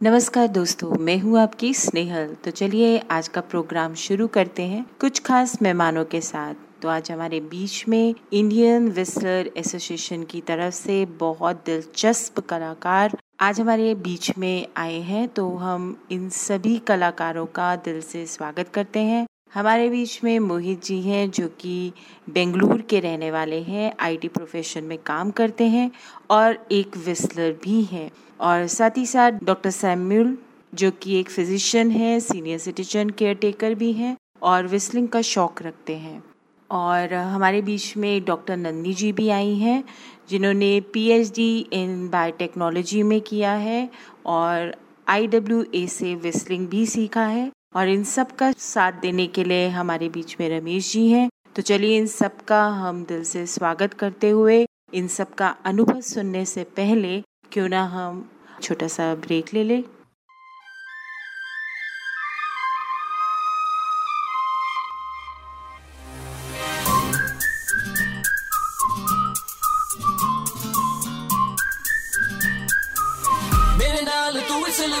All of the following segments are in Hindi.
नमस्कार दोस्तों, मैं हूँ आपकी स्नेहल। तो चलिए आज का प्रोग्राम शुरू करते हैं कुछ खास मेहमानों के साथ। तो आज हमारे बीच में इंडियन विस्लर एसोसिएशन की तरफ़ से बहुत दिलचस्प कलाकार आज हमारे बीच में आए हैं। तो हम इन सभी कलाकारों का दिल से स्वागत करते हैं। हमारे बीच में मोहित जी हैं, जो कि बेंगलुरु के रहने वाले हैं आईटी प्रोफेशन में काम करते हैं और एक विस्लर भी हैं। और साथ ही साथ डॉक्टर सैम्यूल जो कि एक फिजिशियन है सीनियर सिटीजन केयर टेकर भी हैं और विस्लिंग का शौक रखते हैं। और हमारे बीच में डॉक्टर नंदी जी भी आई हैं, जिन्होंने पीएचडी इन बायोटेक्नोलॉजी में किया है और IWA से विस्लिंग भी सीखा है। और इन सब का साथ देने के लिए हमारे बीच में रमेश जी हैं। तो चलिए इन सब का हम दिल से स्वागत करते हुए, इन सब का अनुभव सुनने से पहले क्यों ना हम छोटा सा ब्रेक ले लें।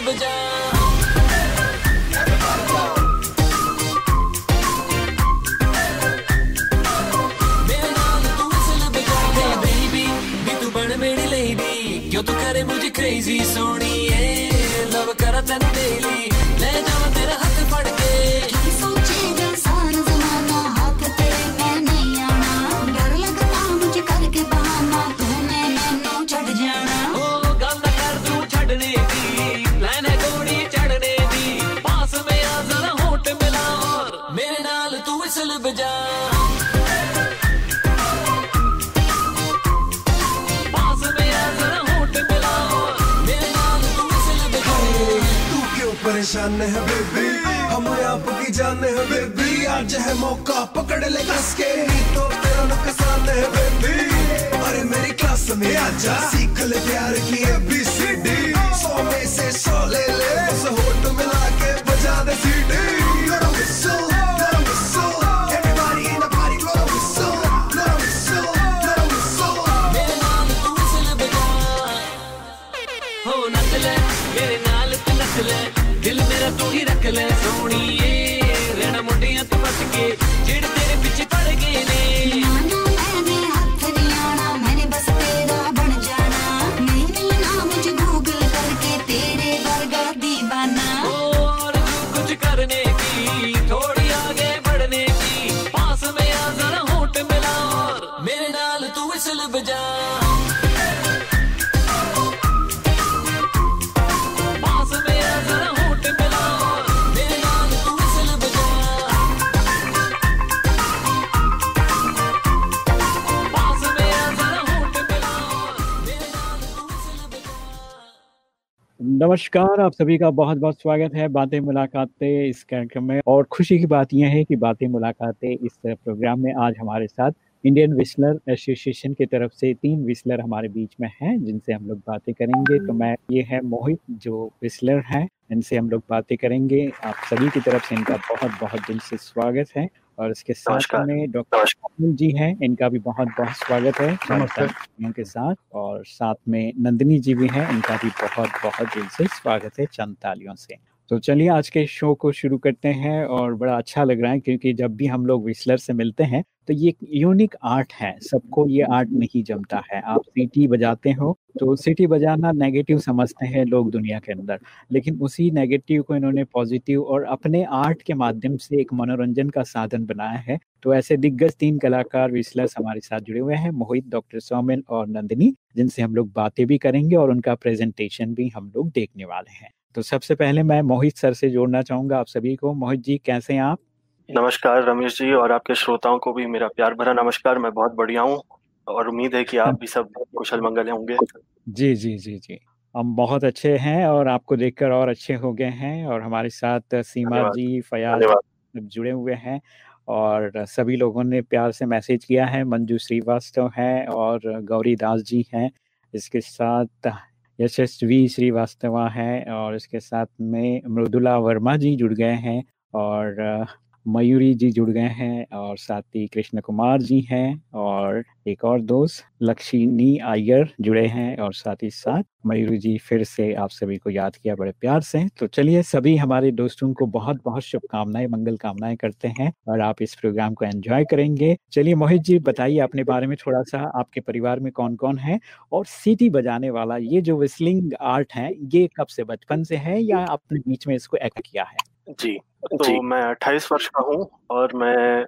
बजा करे मुझे crazy सोनिए लव करा परेशान है बेबी। हम आपकी जान है बेबी। आज है मौका पकड़ ले कस के। तो तेरा नुकसान है बेबी। अरे मेरी क्लास में आजा। सीख ले प्यार की एबीसीडी सौ में से सौ ले ले। होट मिला के बजा दे सीटी नमस्कार, आप सभी का बहुत बहुत स्वागत है बातें मुलाकातें इस कार्यक्रम में। और खुशी की बात यह है कि बातें मुलाकातें इस प्रोग्राम में आज हमारे साथ इंडियन विस्लर एसोसिएशन की तरफ़ से तीन विस्लर हमारे बीच में हैं, जिनसे हम लोग बातें करेंगे। तो मैं, ये है मोहित, जो विस्लर हैं, इनसे हम लोग बातें करेंगे। आप सभी की तरफ़ से इनका बहुत बहुत दिल से स्वागत है। और इसके साथ में डॉक्टर जी हैं इनका भी बहुत बहुत स्वागत है। के साथ और साथ में नंदिनी जी भी हैं इनका भी बहुत बहुत दिल से स्वागत है चंद तालियों से। तो चलिए आज के शो को शुरू करते हैं और बड़ा अच्छा लग रहा है क्योंकि जब भी हम लोग विस्लर से मिलते हैं तो ये यूनिक आर्ट है, सबको ये आर्ट नहीं जमता है। आप सीटी बजाते हो तो सीटी बजाना नेगेटिव समझते हैं लोग दुनिया के अंदर, लेकिन उसी नेगेटिव को इन्होंने पॉजिटिव और अपने आर्ट के माध्यम से एक मनोरंजन का साधन बनाया है। तो ऐसे दिग्गज तीन कलाकार विस्लर्स हमारे साथ जुड़े हुए हैं, मोहित, डॉक्टर सौमिन और नंदिनी, जिनसे हम लोग बातें भी करेंगे और उनका प्रेजेंटेशन भी हम लोग देखने वाले हैं। तो सबसे पहले मैं मोहित सर से जोड़ना चाहूँगा आप सभी को। मोहित जी कैसे हैं आप? नमस्कार रमेश जी और आपके श्रोताओं को भी मेरा प्यार भरा नमस्कार। मैं बहुत बढ़िया हूँ और उम्मीद है कि आप भी सब कुशल मंगल होंगे। जी जी जी जी। हम बहुत अच्छे हैं और आपको देखकर और अच्छे हो गए हैं और हमारे साथ सीमा जी फयाज जुड़े हुए हैं और सभी लोगों ने प्यार से मैसेज किया है। मंजू श्रीवास्तव है और गौरी दास जी हैं। इसके साथ यशस्वी श्रीवास्तवा है और इसके साथ में मृदुला वर्मा जी जुड़ गए हैं और मयूरी जी जुड़ गए हैं और साथ ही कृष्ण कुमार जी हैं और एक और दोस्त, लक्ष्मी आयर जुड़े हैं और साथ ही साथ मयूरी जी फिर से आप सभी को याद किया, बड़े प्यार से तो चलिए सभी हमारे दोस्तों को बहुत बहुत शुभकामनाएँ, मंगल कामनाएँ करते हैं और आप इस प्रोग्राम को एंजॉय करेंगे। चलिए मोहित जी, बताइए अपने बारे में थोड़ा सा आपके परिवार में कौन कौन है और सीटी बजाने वाला, ये जो विस्लिंग आर्ट है, ये कब से बचपन से है या आपने बीच में इसको एक्ट किया है? जी। तो मैं 28 वर्ष का हूँ और मैं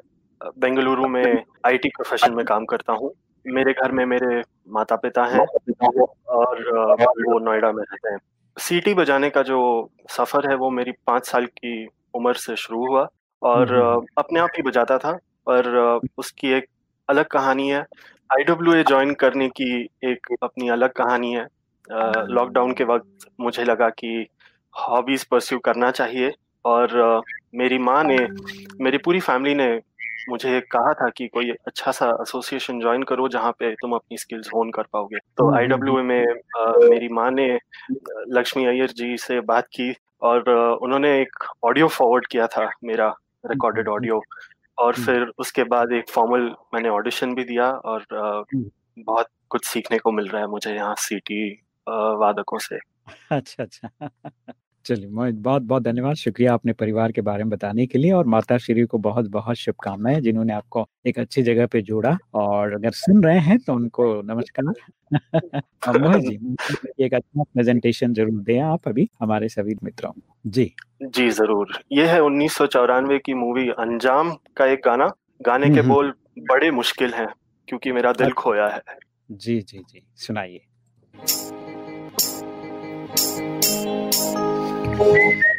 बेंगलुरु में आईटी प्रोफेशन में काम करता हूँ। मेरे घर में मेरे माता पिता हैं और वो नोएडा में रहते हैं। सीटी बजाने का जो सफ़र है वो मेरी पाँच साल की उम्र से शुरू हुआ और हम्म, अपने आप ही बजाता था पर उसकी एक अलग कहानी है। आई डब्ल्यू ए ज्वाइन करने की एक अपनी अलग कहानी है। लॉकडाउन के वक्त मुझे लगा कि हॉबीज परस्यू करना चाहिए। और मेरी माँ ने मेरी पूरी फैमिली ने मुझे कहा था कि कोई अच्छा सा एसोसिएशन ज्वाइन करो जहाँ पे तुम अपनी स्किल्स होन कर पाओगे। तो आई हम्म, में अ, मेरी माँ ने लक्ष्मी अय्यर जी से बात की और उन्होंने एक ऑडियो फॉरवर्ड किया था मेरा रिकॉर्डेड ऑडियो और हम्म, फिर उसके बाद एक फॉर्मल मैंने ऑडिशन भी दिया और। बहुत कुछ सीखने को मिल रहा है मुझे यहाँ सीटी वादकों से। अच्छा अच्छा। चलिए मोहित बहुत बहुत धन्यवाद। शुक्रिया अपने परिवार के बारे में बताने के लिए और माता श्री को बहुत बहुत शुभकामनाएँ जिन्होंने आपको एक अच्छी जगह पे जोड़ा और अगर सुन रहे हैं तो उनको नमस्कार। और जी एक अच्छा प्रेजेंटेशन ज़रूर दें आप अभी हमारे सभी मित्रों जी। जी ज़रूर। ये है उन्नीस सौ चौरानवे की मूवी अंजाम का एक गाना। गाने के हम्म, हम्म। बोल बड़े मुश्किल है क्योंकि मेरा दिल खोया है। जी जी जी सुनाइए। Thank you.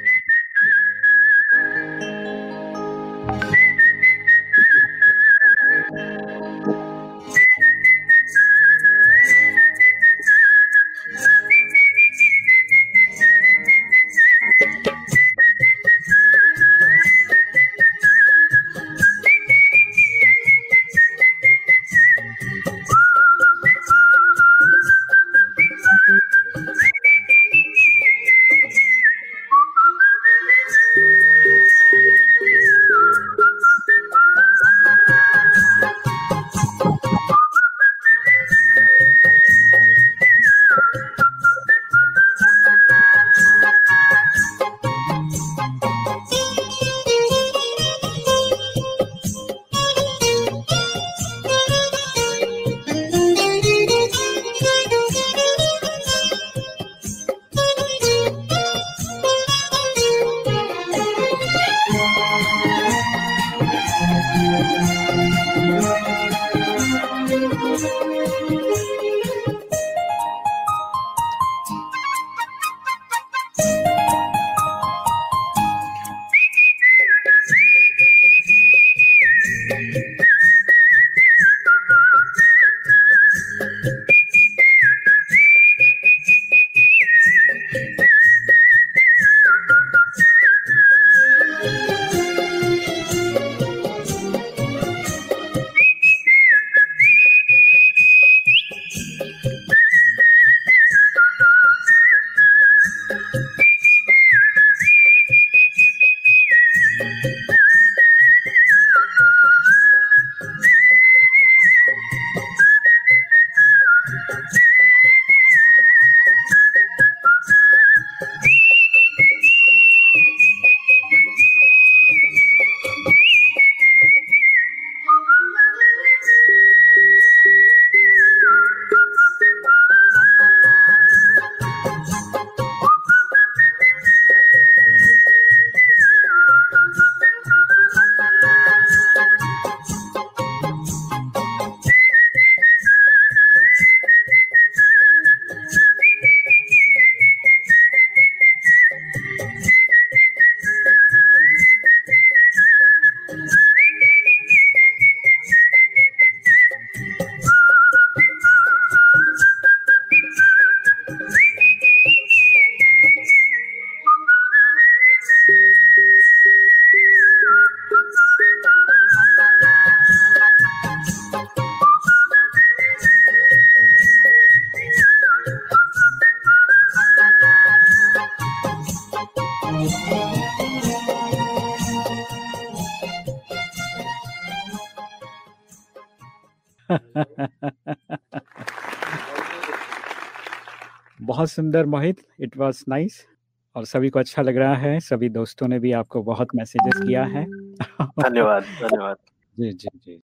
बहुत सुंदर मोहित। इट वाज नाइस और सभी को अच्छा लग रहा है। सभी दोस्तों ने भी आपको बहुत मैसेजेस किया है। धन्यवाद धन्यवाद। जी जी जी।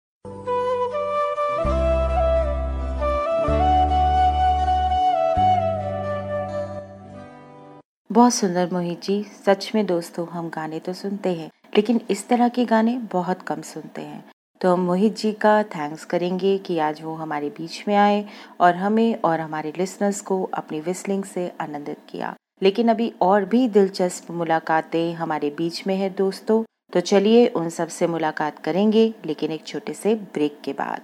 बहुत सुंदर मोहित जी सच में दोस्तों हम गाने तो सुनते हैं लेकिन इस तरह के गाने बहुत कम सुनते हैं। तो हम मोहित जी का थैंक्स करेंगे कि आज वो हमारे बीच में आए और हमें और हमारे लिसनर्स को अपनी विस्लिंग से आनंदित किया। लेकिन अभी और भी दिलचस्प मुलाकातें हमारे बीच में है दोस्तों। तो चलिए उन सबसे मुलाकात करेंगे, लेकिन एक छोटे से ब्रेक के बाद।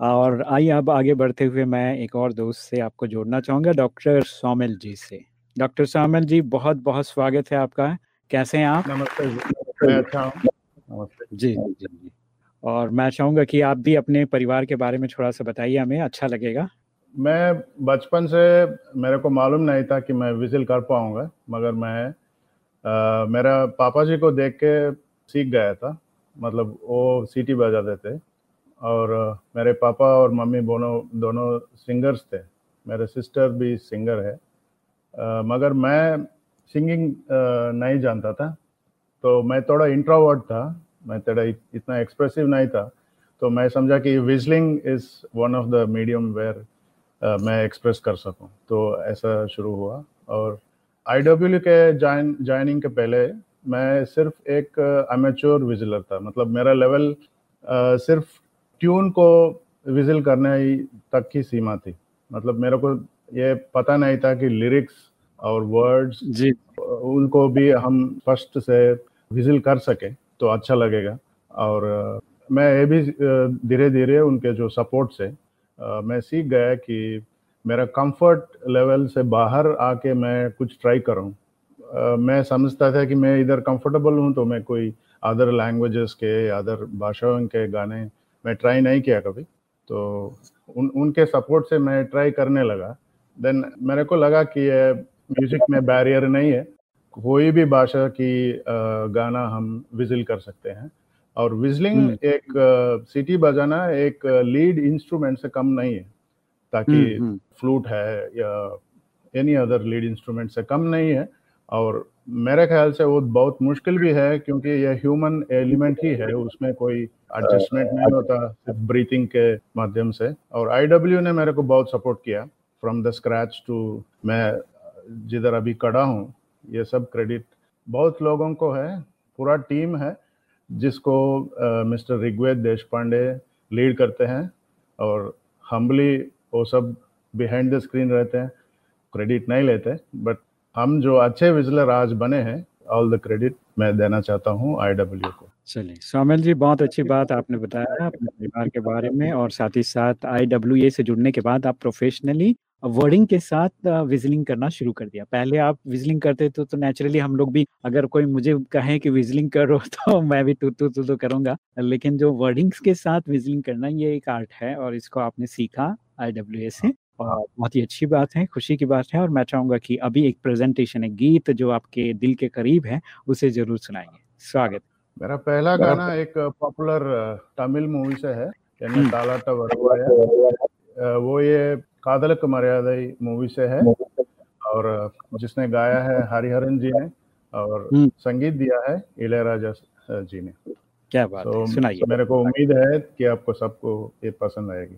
और आइए अब आगे बढ़ते हुए मैं एक और दोस्त से आपको जोड़ना चाहूँगा डॉक्टर सोमिल जी से। डॉक्टर सोमिल जी बहुत बहुत स्वागत है आपका। कैसे हैं आप? नमस्ते जी। अच्छा हूँ। नमस्ते जी जी जी। और मैं चाहूँगा कि आप भी अपने परिवार के बारे में थोड़ा सा बताइए हमें अच्छा लगेगा। मैं बचपन से मेरे को मालूम नहीं था कि मैं विजिल कर पाऊँगा मगर मैं अ, मेरा पापा जी को देख के सीख गया था। मतलब वो सीटी बजाते थे। और मेरे पापा और मम्मी दोनों दोनों सिंगर्स थे। मेरे सिस्टर भी सिंगर है। अ, मगर मैं सिंगिंग नहीं जानता था। तो मैं थोड़ा इंट्रोवर्ट था। मैं थोड़ा इतना एक्सप्रेसिव नहीं था। तो मैं समझा कि whistling is one of the medium where मैं एक्सप्रेस कर सकूँ। तो ऐसा शुरू हुआ। और आई डब्ल्यू के ज्वाइन ज्वाइनिंग के पहले मैं सिर्फ़ एक अमेच्योर विजलर था। मतलब मेरा लेवल सिर्फ़ ट्यून को विजिल करने तक की सीमा थी। मतलब मेरे को ये पता नहीं था कि लिरिक्स और वर्ड्स जी। उनको भी हम फ़र्स्ट से विजिल कर सके तो अच्छा लगेगा। और मैं ये भी धीरे धीरे उनके जो सपोर्ट से मैं सीख गया कि मेरा कंफर्ट लेवल से बाहर आके मैं कुछ ट्राई करूँ। मैं समझता था कि मैं इधर कंफर्टेबल हूँ तो मैं कोई अदर लैंग्वेजेस के अदर भाषाओं के गाने मैं ट्राई नहीं किया कभी। तो उन उनके सपोर्ट से मैं ट्राई करने लगा। देन मेरे को लगा कि ये म्यूज़िक में बैरियर नहीं है। कोई भी भाषा की गाना हम विजिल कर सकते हैं। और विजलिंग हम्म। एक सिटी बजाना एक लीड इंस्ट्रूमेंट से कम नहीं है। ताकि हम्म, हम्म, फ्लूट है या एनी अदर लीड इंस्ट्रूमेंट से कम नहीं है। और मेरे ख्याल से वो बहुत मुश्किल भी है क्योंकि ये ह्यूमन एलिमेंट ही है उसमें कोई एडजस्टमेंट नहीं होता सिर्फ़ ब्रीथिंग के माध्यम से। और आईडब्ल्यू ने मेरे को बहुत सपोर्ट किया फ्रॉम द स्क्रैच टू मैं जिधर अभी खड़ा हूँ ये सब क्रेडिट बहुत लोगों को है पूरा टीम है जिसको मिस्टर ऋग्वेद देश पांडे लीड करते हैं और हम्बली वो सब बिहाइंड द स्क्रीन रहते हैं क्रेडिट नहीं लेते बट हम जो अच्छे विजलर आज बने हैं ऑल द क्रेडिट मैं देना चाहता हूँ आई को। चलिए सोमिल जी, बहुत अच्छी बात आपने बताया अपने परिवार के बारे में और साथ ही साथ आई डब्ल्यू ए से जुड़ने के बाद आप प्रोफेशनली वर्डिंग के साथ विजलिंग करना शुरू कर दिया। पहले आप विजलिंग करते थे तो नेचुरली हम लोग भी, अगर कोई मुझे कहे कि विजलिंग करो तो मैं भी तू तू तू तो करूँगा। लेकिन जो वर्डिंग्स के साथ विजलिंग करना, ये एक आर्ट है और इसको आपने सीखा आई डब्ल्यू ए से। बहुत ही अच्छी बात है खुशी की बात है और मैं चाहूँगा कि अभी एक प्रेजेंटेशन है गीत जो आपके दिल के करीब है उसे ज़रूर सुनाएँगे। स्वागत। मेरा पहला गाना एक पॉपुलर तमिल मूवी से है हम्म। वो ये कादलक मर्यादा मूवी से है और जिसने गाया है हरिहरन जी ने और हम्म। संगीत दिया है इளைयराजा जी ने। क्या बात तो है सुनाइए। मेरे को उम्मीद है कि आपको सबको ये पसंद आएगी।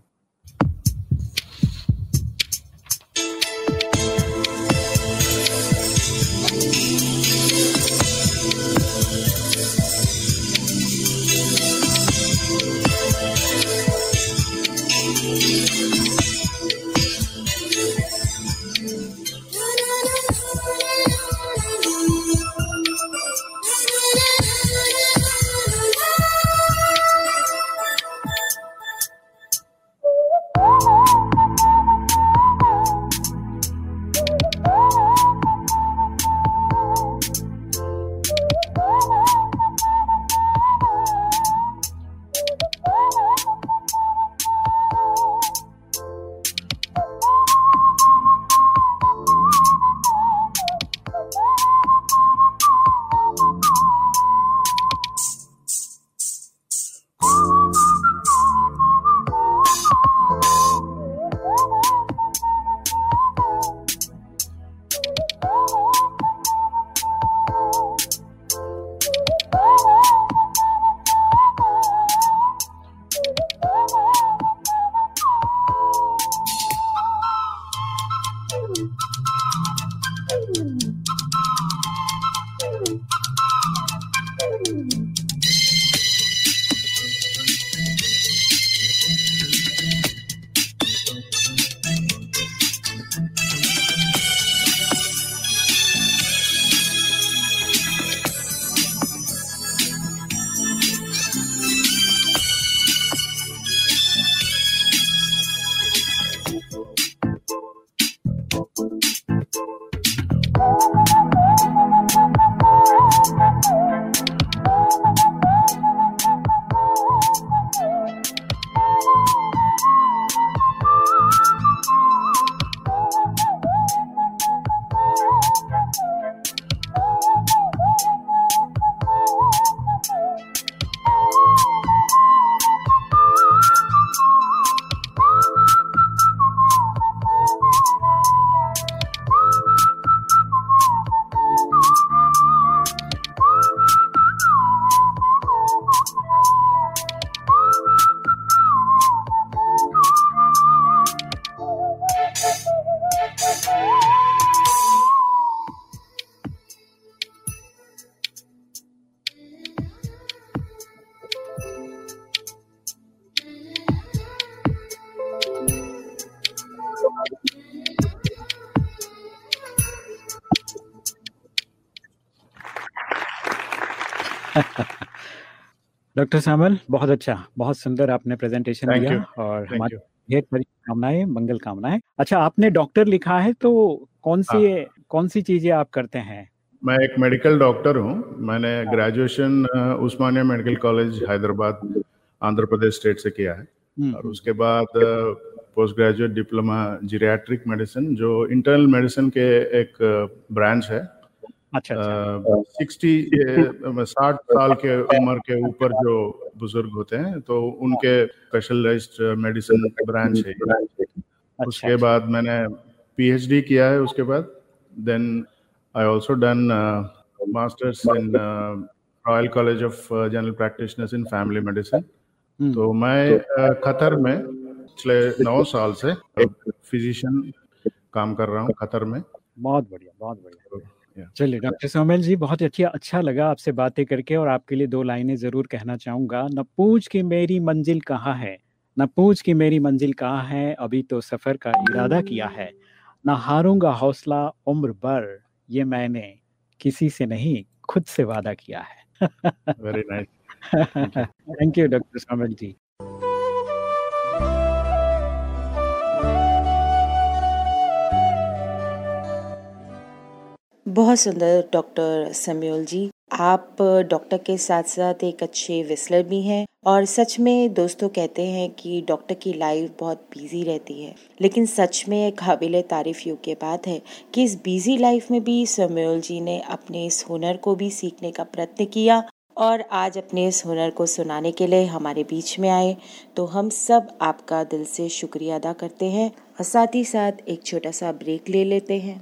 डॉक्टर सामल बहुत अच्छा बहुत सुंदर आपने प्रेजेंटेशन दिया you. और हमारी you. ढेर सारी कामनाएँ मंगल कामनाएँ। अच्छा आपने डॉक्टर लिखा है तो कौन सी हाँ। कौन सी चीज़ें आप करते हैं? मैं एक मेडिकल डॉक्टर हूँ। मैंने graduation Osmania medical college Hyderabad Andhra Pradesh state से किया है। हम्म, और उसके बाद post graduate diploma geriatric medicine जो इंटरनल मेडिसिन के एक ब्रांच है। अच्छा अच्छा। सिक्सटी साठ साल के उम्र के ऊपर जो बुज़ुर्ग होते हैं तो उनके स्पेशलाइज्ड मेडिसिन ब्रांच है अच्छा उसके बाद मैंने पीएचडी किया है उसके बाद। Then I also done masters in Royal College of General Practitioners in family medicine तो मैं uh, कतर में पिछले नौ साल से फिजिशियन काम कर रहा हूँ खतर में। बहुत बढ़िया बहुत बढ़िया. चलिए डॉक्टर सोमेल जी बहुत अच्छी अच्छा लगा आपसे बातें करके और आपके लिए दो लाइनें ज़रूर कहना चाहूँगा। न पूछ कि मेरी मंजिल कहाँ है न पूछ कि मेरी मंजिल कहाँ है अभी तो सफ़र का इरादा किया है। न हारूँगा हौसला उम्र भर ये मैंने किसी से नहीं खुद से वादा किया है। Very nice thank you doctor Somel ji. बहुत सुंदर डॉक्टर सम्यूल जी। आप डॉक्टर के साथ साथ एक अच्छे विस्लर भी हैं और सच में दोस्तों कहते हैं कि डॉक्टर की लाइफ बहुत बिज़ी रहती है। लेकिन सच में एक काबिल तारीफ़ योग्य बात है कि इस बिज़ी लाइफ में भी सम्यूल जी ने अपने इस हुनर को भी सीखने का प्रयत्न किया और आज अपने इस हुनर को सुनाने के लिए हमारे बीच में आए। तो हम सब आपका दिल से शुक्रिया अदा करते हैं और साथ ही साथ एक छोटा सा ब्रेक ले लेते हे।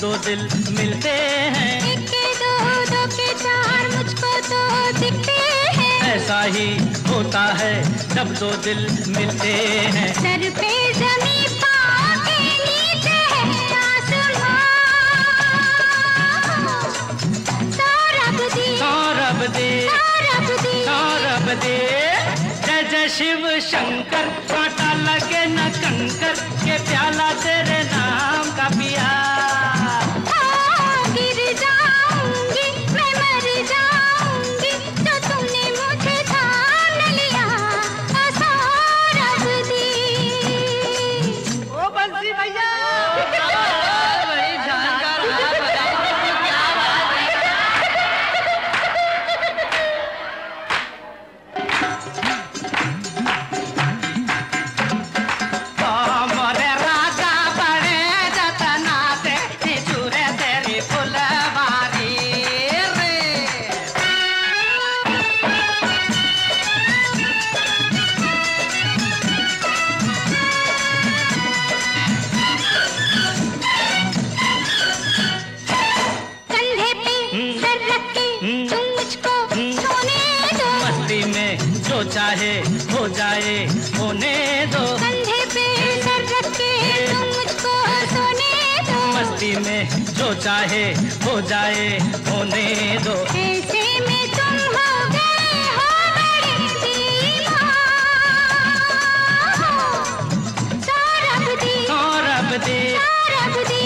दो दिल मिलते हैं। एक के दो दो के चार मुझको तो दिखते हैं। ऐसा ही होता है जब दो दिल मिलते हैं। सर पे जमी पाँव के नीचे है सौरभ दी। सौरभ दे। सौरभ दे। जय जय शिव शंकर। जाए होने दो।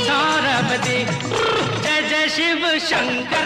सौरभ जय जय शिव शंकर।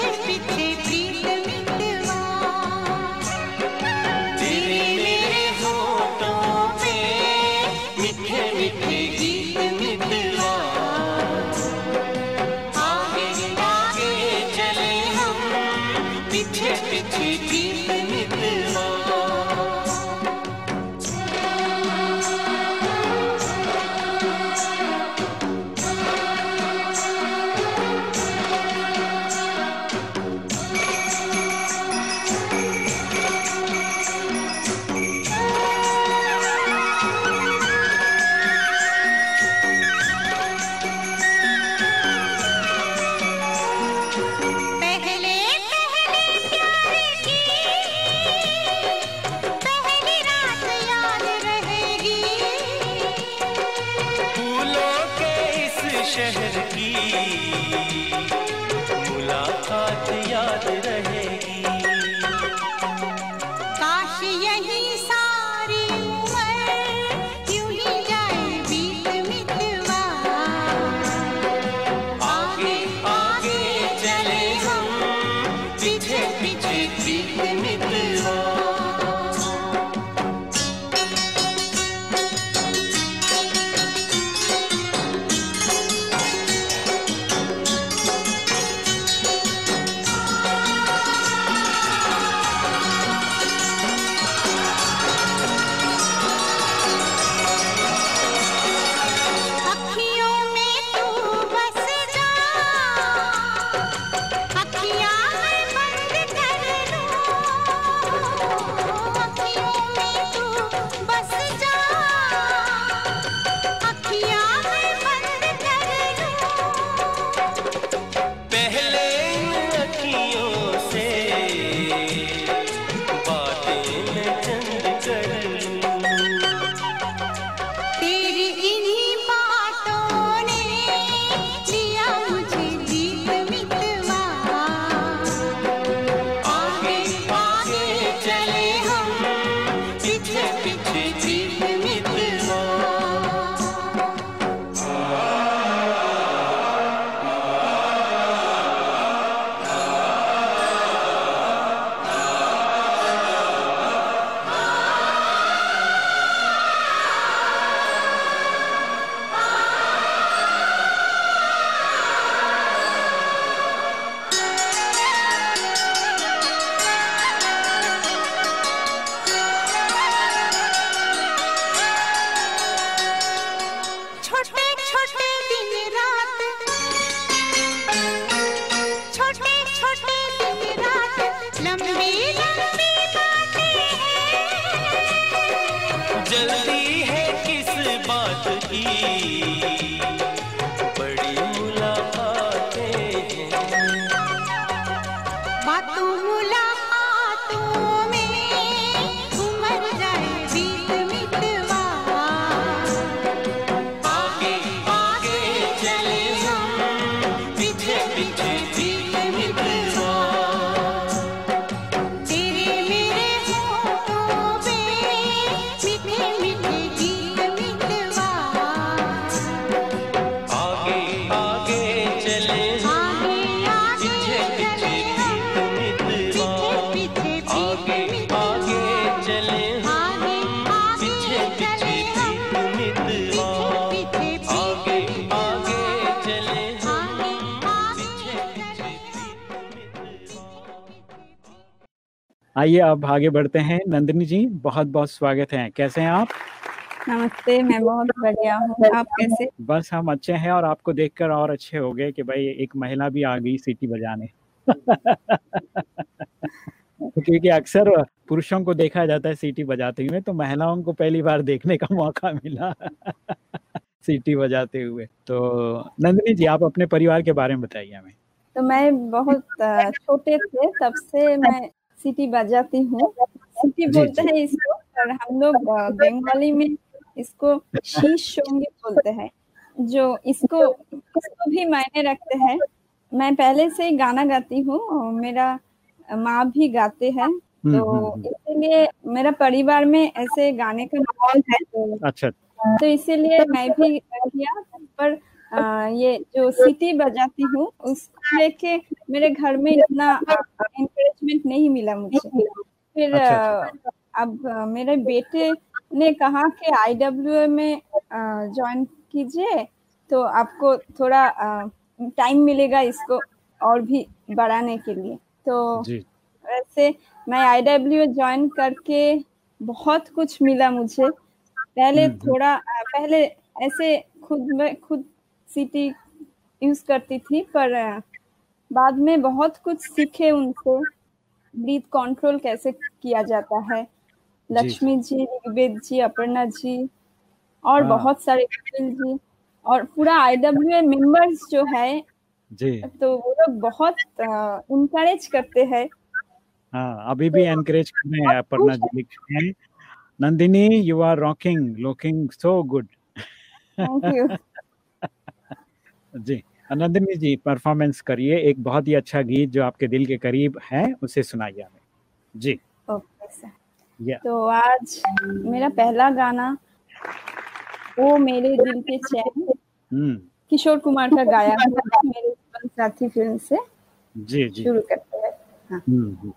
tippy tippy. आइए आप आगे बढ़ते हैं। नंदिनी जी बहुत बहुत स्वागत है। कैसे हैं आप? नमस्ते मैं बहुत बढ़िया हूँ। आप कैसे? बस हम अच्छे हैं और आपको देखकर और अच्छे हो गए कि भाई एक महिला भी आ गई सीटी बजाने। क्योंकि अक्सर पुरुषों को देखा जाता है सीटी बजाते हुए तो महिलाओं को पहली बार देखने का मौका मिला सीटी बजाते हुए। तो नंदिनी जी आप अपने परिवार के बारे में बताइए हमें। तो मैं बहुत छोटे थे तब से मैं सीटी बजाती हूँ। सीटी बोलते हैं इसको और हम लोग बंगाली में इसको शीश शोंगी बोलते हैं जो इसको इसको भी मायने रखते हैं। मैं पहले से ही गाना गाती हूँ और मेरा माँ भी गाते हैं। हम्म, तो हम्म, हम्म। इसीलिए मेरा परिवार में ऐसे गाने का माहौल है। तो अच्छा। तो इसीलिए मैं भी किया पर आ, ये जो सिटी बजाती हूँ उसको लेके मेरे घर में इतना इंकरेजमेंट नहीं मिला मुझे। फिर अच्छा, आ, अब मेरे बेटे ने कहा कि आईडब्ल्यू में ज्वाइन कीजिए तो आपको थोड़ा टाइम मिलेगा इसको और भी बढ़ाने के लिए। तो जी। वैसे मैं आईडब्ल्यू ज्वाइन करके बहुत कुछ मिला मुझे। पहले हम्म, हम्म। थोड़ा पहले ऐसे खुद में खुद सीटी यूज़ करती थी पर बाद में बहुत कुछ सीखे उनसे ब्रीथ कंट्रोल कैसे किया जाता है? लक्ष्मी जी ऋग्वेद जी अपर्णा जी और हाँ। बहुत सारे कपिल जी और पूरा आईडब्ल्यू मेंबर्स जो है जी। तो वो लोग बहुत इनकरेज करते हैं। हाँ अभी भी एनकरेज कर रहे हैं अपर्णा जी लिख रहे हैं। Nandini you are rocking looking so good thank you ji Anandini ji performance करिए एक बहुत ही अच्छा गीत जो आपके दिल के करीब है उसे सुनाइए हमें। जी। ओके सर तो आज मेरा पहला गाना वो मेरे दिल के चैन हम्म। किशोर कुमार का गाया मेरे जीवन साथी फ़िल्म से जी जी। शुरू करते हैं। हाँ। हम्म, हम्म।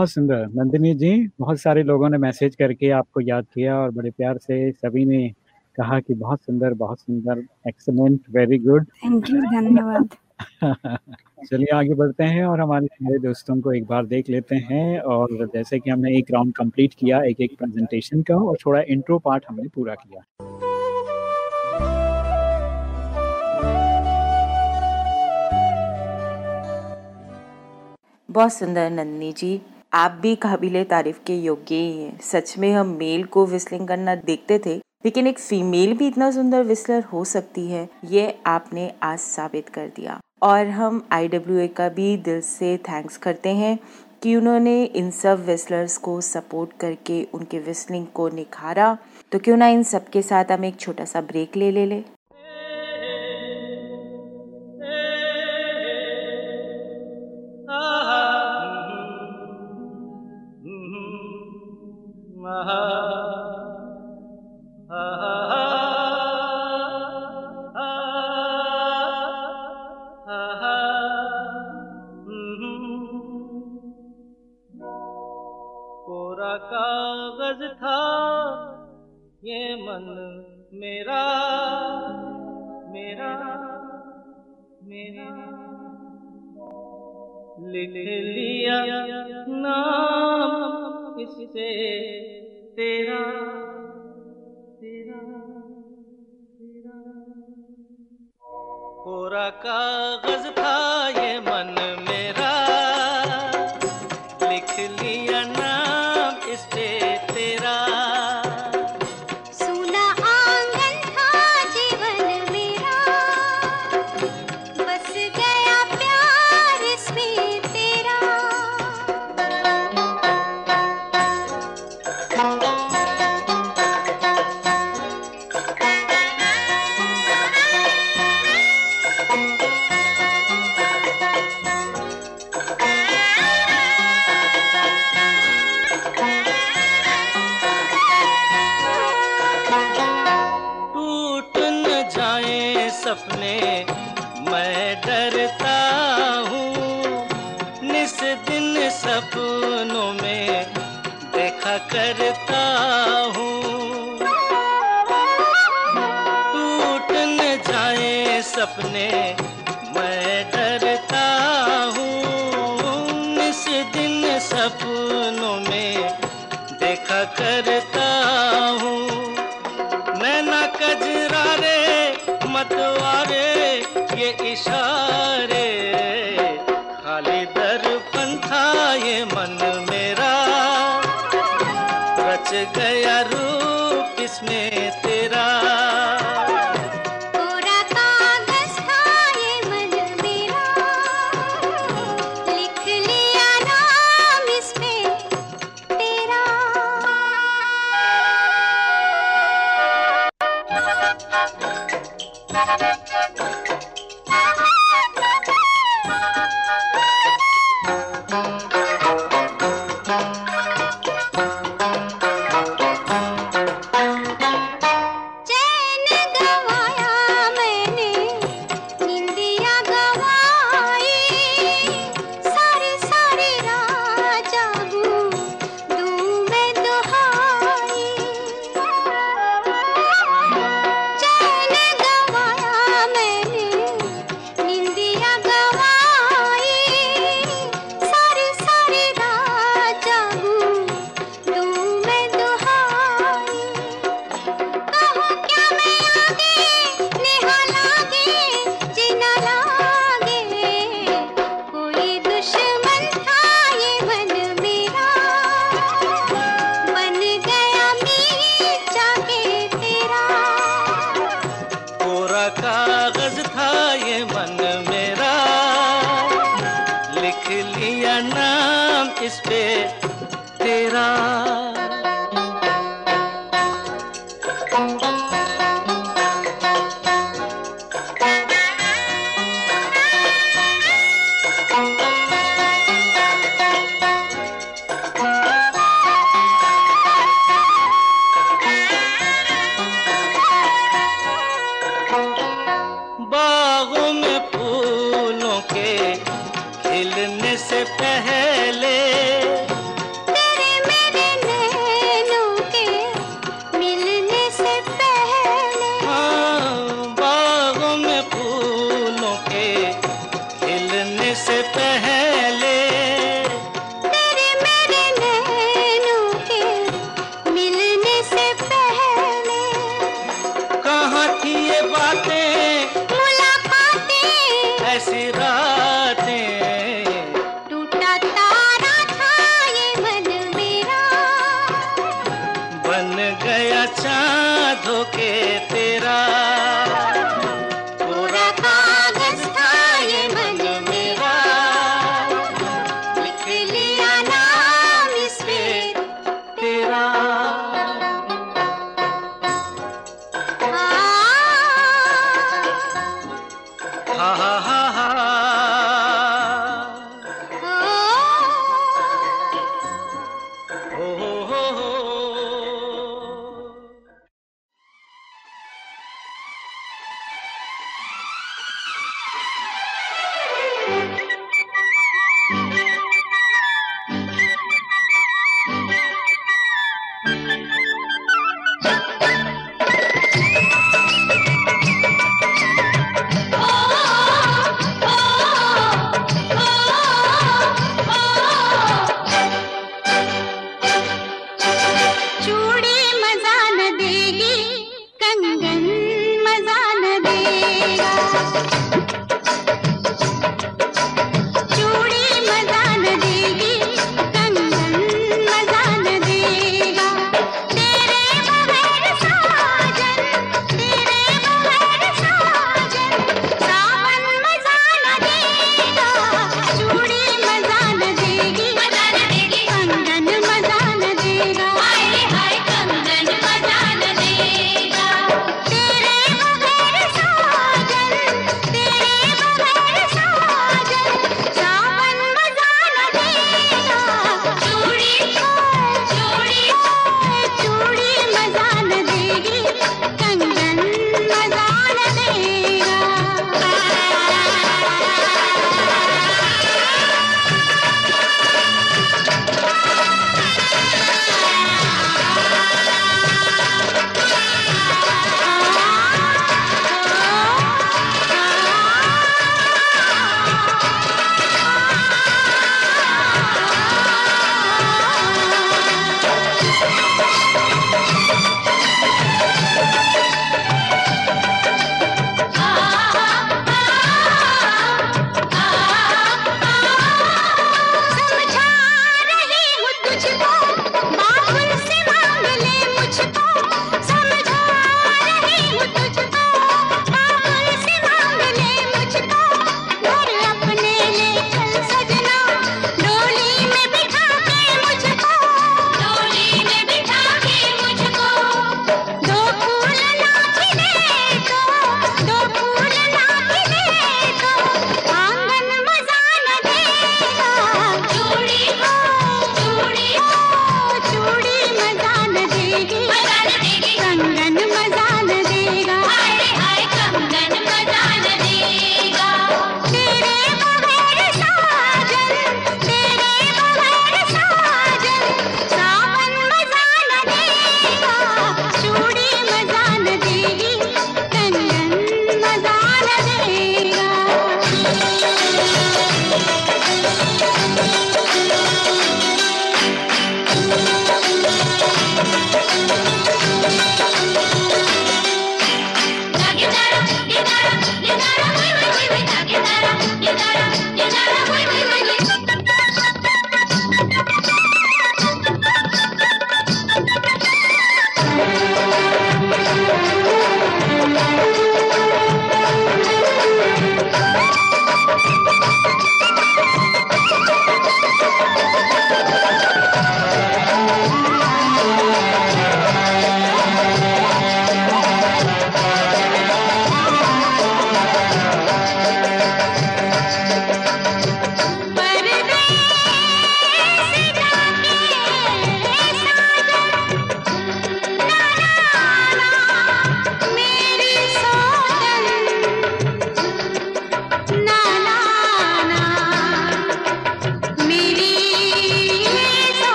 बहुत सुंदर। नंदिनी जी बहुत सारे लोगों ने मैसेज करके आपको याद किया और बड़े प्यार से सभी ने कहा कि बहुत सुंदर बहुत सुंदर excellent very good thank you धन्यवाद। चलिए आगे बढ़ते हैं और हमारे सारे दोस्तों को एक बार देख लेते हैं और जैसे कि हमने एक राउंड कंप्लीट किया एक एक प्रेजेंटेशन का और थोड़ा इंट्रो पार्ट हमने पूरा किया। बहुत सुंदर नंदिनी जी आप भी काबिले तारीफ़ के योग्य ही हैं। सच में हम मेल को विस्लिंग करना देखते थे, लेकिन एक फीमेल भी इतना सुंदर विस्लर हो सकती है, ये आपने आज साबित कर दिया। और हम IWA का भी दिल से थैंक्स करते हैं कि उन्होंने इन सब विस्लर्स को सपोर्ट करके उनके विस्लिंग को निखारा। तो क्यों ना इन सब के साथ हम एक छोटा सा ब्रेक ले ले ले। कोरा कागज़ था ये मन मेरा मेरा मेरा। लिख लिया नाम इससे तेरा तेरा तेरा। कोरा कागज़ था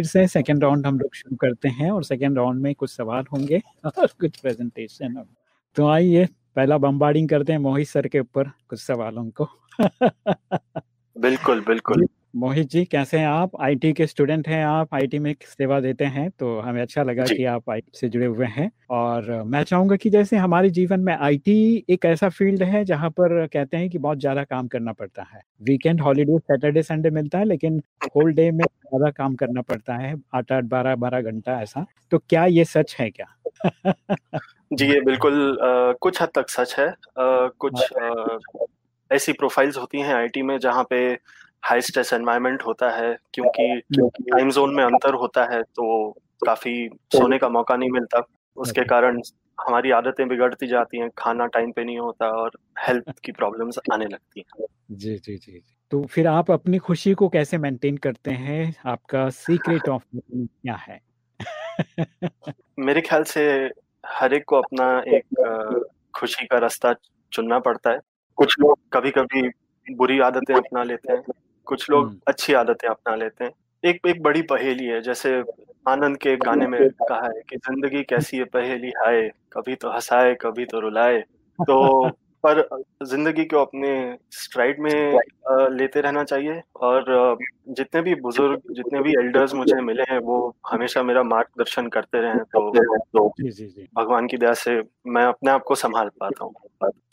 फिर से सेकंड राउंड हम लोग शुरू करते हैं और सेकंड राउंड में कुछ सवाल होंगे और कुछ प्रेजेंटेशन तो आइए, पहला बम्बारिंग करते हैं मोहित सर के ऊपर कुछ सवालों को। बिल्कुल बिल्कुल। मोहित जी कैसे हैं आप? आईटी के स्टूडेंट हैं आप? आईटी में सेवा देते हैं? तो हमें अच्छा लगा। कि आप आईटी से जुड़े हुए हैं और मैं चाहूँगा कि जैसे हमारे जीवन में आईटी एक ऐसा फ़ील्ड है जहाँ पर कहते हैं कि बहुत ज़्यादा काम करना पड़ता है। वीकेंड हॉलीडे सैटरडे संडे मिलता है लेकिन होल डे में ज़्यादा काम करना पड़ता है आठ आठ बारह बारह घंटा ऐसा। तो क्या ये सच है क्या? जी ये बिल्कुल कुछ हद तक सच है। कुछ अ, ऐसी प्रोफाइल्स होती हैं आईटी में जहाँ पे हाई स्ट्रेस एनवायरनमेंट होता है क्योंकि टाइम जोन में अंतर होता है तो काफ़ी सोने का मौका नहीं मिलता। उसके कारण हमारी आदतें बिगड़ती जाती हैं खाना टाइम पे नहीं होता और हेल्थ की प्रॉब्लम्स आने लगती हैं। जी जी जी जी। तो फिर आप अपनी खुशी को कैसे मेंटेन करते हैं? आपका सीक्रेट ऑफ़ क्या है? मेरे ख्याल से हर एक को अपना एक खुशी का रास्ता चुनना पड़ता है। कुछ लोग कभी कभी बुरी आदतें अपना लेते हैं। कुछ लोग अच्छी आदतें अपना लेते हैं। एक एक बड़ी पहेली है जैसे आनंद के गाने में कहा है कि ज़िंदगी कैसी है पहेली हाय कभी तो हंसाए कभी तो रुलाए। तो पर ज़िंदगी को अपने स्ट्राइड में लेते रहना चाहिए और जितने भी बुज़ुर्ग जितने भी एल्डर्स मुझे मिले हैं वो हमेशा मेरा मार्गदर्शन करते रहे हैं तो, तो जी जी जी। भगवान की दया से मैं अपने आप को संभाल पाता हूँ।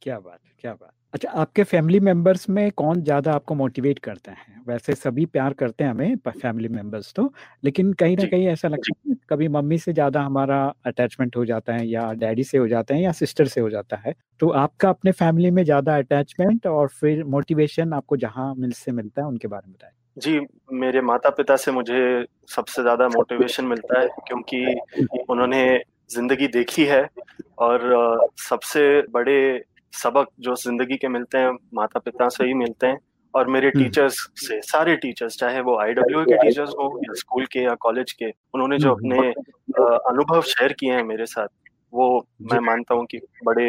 क्या बात क्या बात अच्छा आपके फैमिली मेंबर्स में कौन ज़्यादा आपको मोटिवेट करते हैं? वैसे सभी प्यार करते हैं हमें फैमिली मेंबर्स तो लेकिन कहीं ना जी। कहीं ऐसा लगता है कभी मम्मी से ज़्यादा हमारा अटैचमेंट हो जाता है या डैडी से हो जाता है या सिस्टर से हो जाता है तो आपका अपने फैमिली में ज़्यादा अटैचमेंट और फिर मोटिवेशन आपको जहाँ मिल से मिलता है उनके बारे में बताएँ। जी मेरे माता पिता से मुझे सबसे ज़्यादा मोटिवेशन मिलता है क्योंकि उन्होंने ज़िंदगी देखी है और सबसे बड़े सबक जो ज़िंदगी के मिलते हैं माता पिता से ही मिलते हैं और मेरे हम्म। टीचर्स से सारे टीचर्स चाहे वो आई के टीचर्स हो या स्कूल के या कॉलेज के उन्होंने जो हम्म, अपने अनुभव शेयर किए हैं मेरे साथ वो मैं मानता हूँ कि बड़े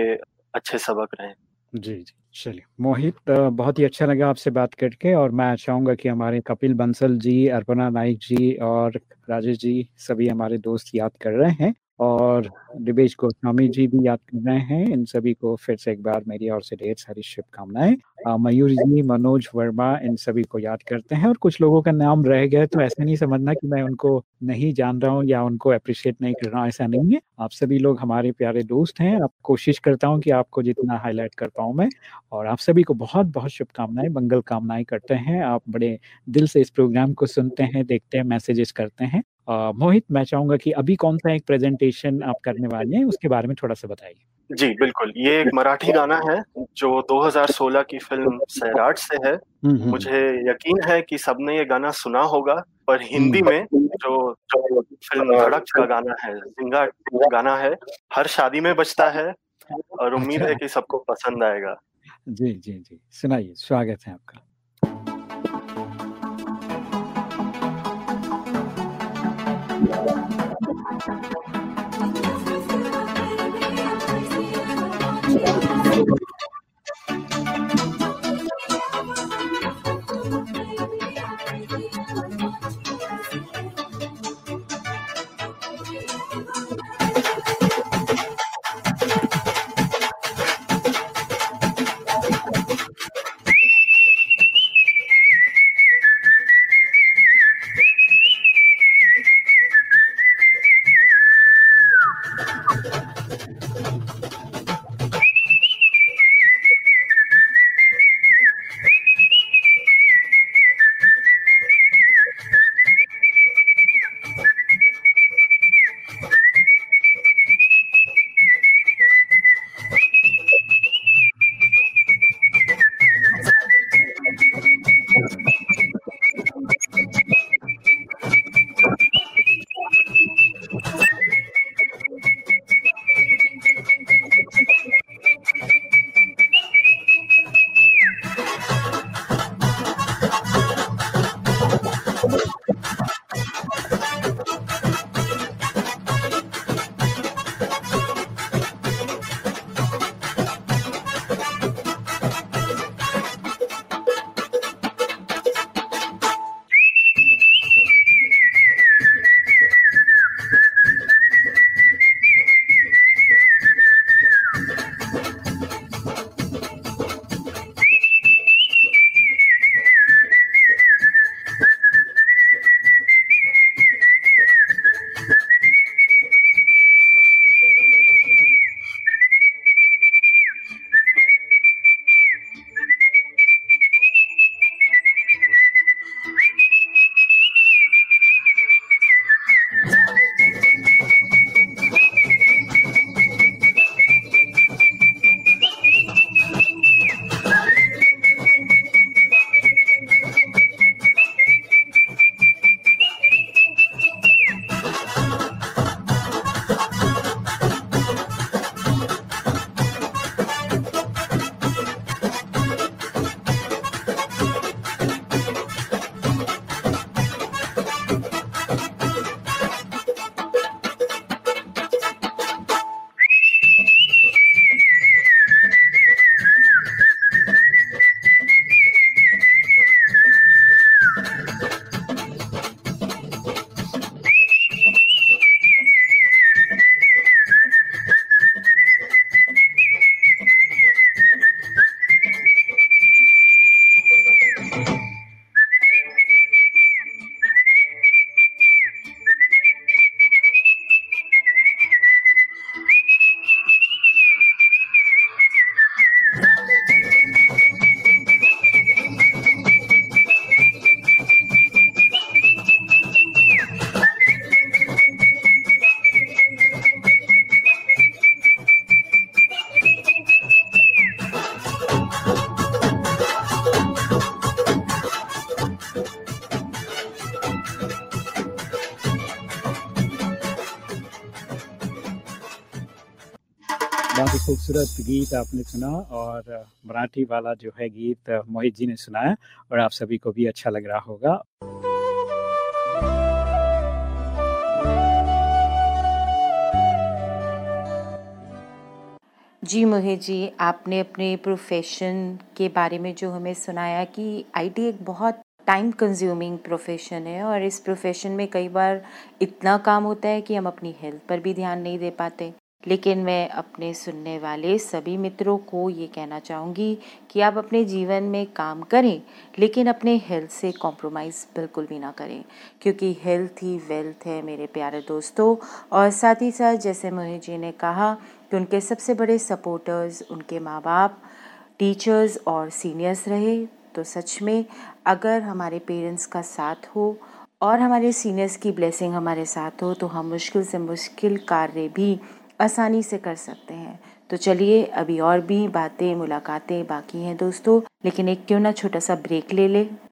अच्छे सबक रहे जी जी चलिए। मोहित बहुत ही अच्छा लगा आपसे बात करके और मैं चाहूँगा कि हमारे कपिल बंसल जी अर्पणा नाइक जी और राजेश जी सभी हमारे दोस्त याद कर रहे हैं। और दिवेश गोस्वामी जी भी याद कर रहे हैं। इन सभी को फिर से एक बार मेरी ओर से ढेर सारी शुभकामनाएँ। मयूर जी, मनोज वर्मा, इन सभी को याद करते हैं। और कुछ लोगों का नाम रह गए तो ऐसा नहीं समझना कि मैं उनको नहीं जान रहा हूँ या उनको अप्रिशिएट नहीं कर रहा हूँ। ऐसा नहीं है। आप सभी लोग हमारे प्यारे दोस्त हैं। आप कोशिश करता हूँ कि आपको जितना हाईलाइट कर पाऊँ मैं। और आप सभी को बहुत बहुत शुभकामनाएँ, मंगल कामनाएँ करते हैं। आप बड़े दिल से इस प्रोग्राम को सुनते हैं, देखते हैं मैसेजेस करते हैं। मोहित मैं चाहूँगा कि अभी कौन सा एक प्रेजेंटेशन आप करने वाले हैं उसके बारे में थोड़ा सा बताइए। जी बिल्कुल। ये एक मराठी गाना है जो 2016 की फ़िल्म सैराट से है। हम्म, हम्म, मुझे यकीन है कि सबने ये गाना सुना होगा पर हिंदी में जो जो फ़िल्म धड़क का गाना है जिंगा गाना है हर शादी में बजता है और उम्मीद है कि सबको पसंद आएगा। जी जी जी। सुनाइए स्वागत है आपका। Thank you. खूबसूरत गीत आपने सुना और मराठी वाला जो है गीत मोहित जी ने सुनाया और आप सभी को भी अच्छा लग रहा होगा। जी मोहित जी, आपने अपने प्रोफेशन के बारे में जो हमें सुनाया कि आईटी एक बहुत टाइम कंज्यूमिंग प्रोफेशन है और इस प्रोफेशन में कई बार इतना काम होता है कि हम अपनी हेल्थ पर भी ध्यान नहीं दे पाते। लेकिन मैं अपने सुनने वाले सभी मित्रों को ये कहना चाहूँगी कि आप अपने जीवन में काम करें, लेकिन अपने हेल्थ से कॉम्प्रोमाइज़ बिल्कुल भी ना करें, क्योंकि हेल्थ ही वेल्थ है मेरे प्यारे दोस्तों। और साथ ही साथ जैसे मोहित जी ने कहा कि उनके सबसे बड़े सपोर्टर्स उनके माँ बाप टीचर्स और सीनियर्स रहे। तो सच में, अगर हमारे पेरेंट्स का साथ हो और हमारे सीनियर्स की ब्लेसिंग हमारे साथ हो तो हम मुश्किल से मुश्किल कार्य भी आसानी से कर सकते हैं। तो चलिए, अभी और भी बातें, मुलाकातें बाकी हैं दोस्तों, लेकिन एक क्यों ना छोटा सा ब्रेक ले ले।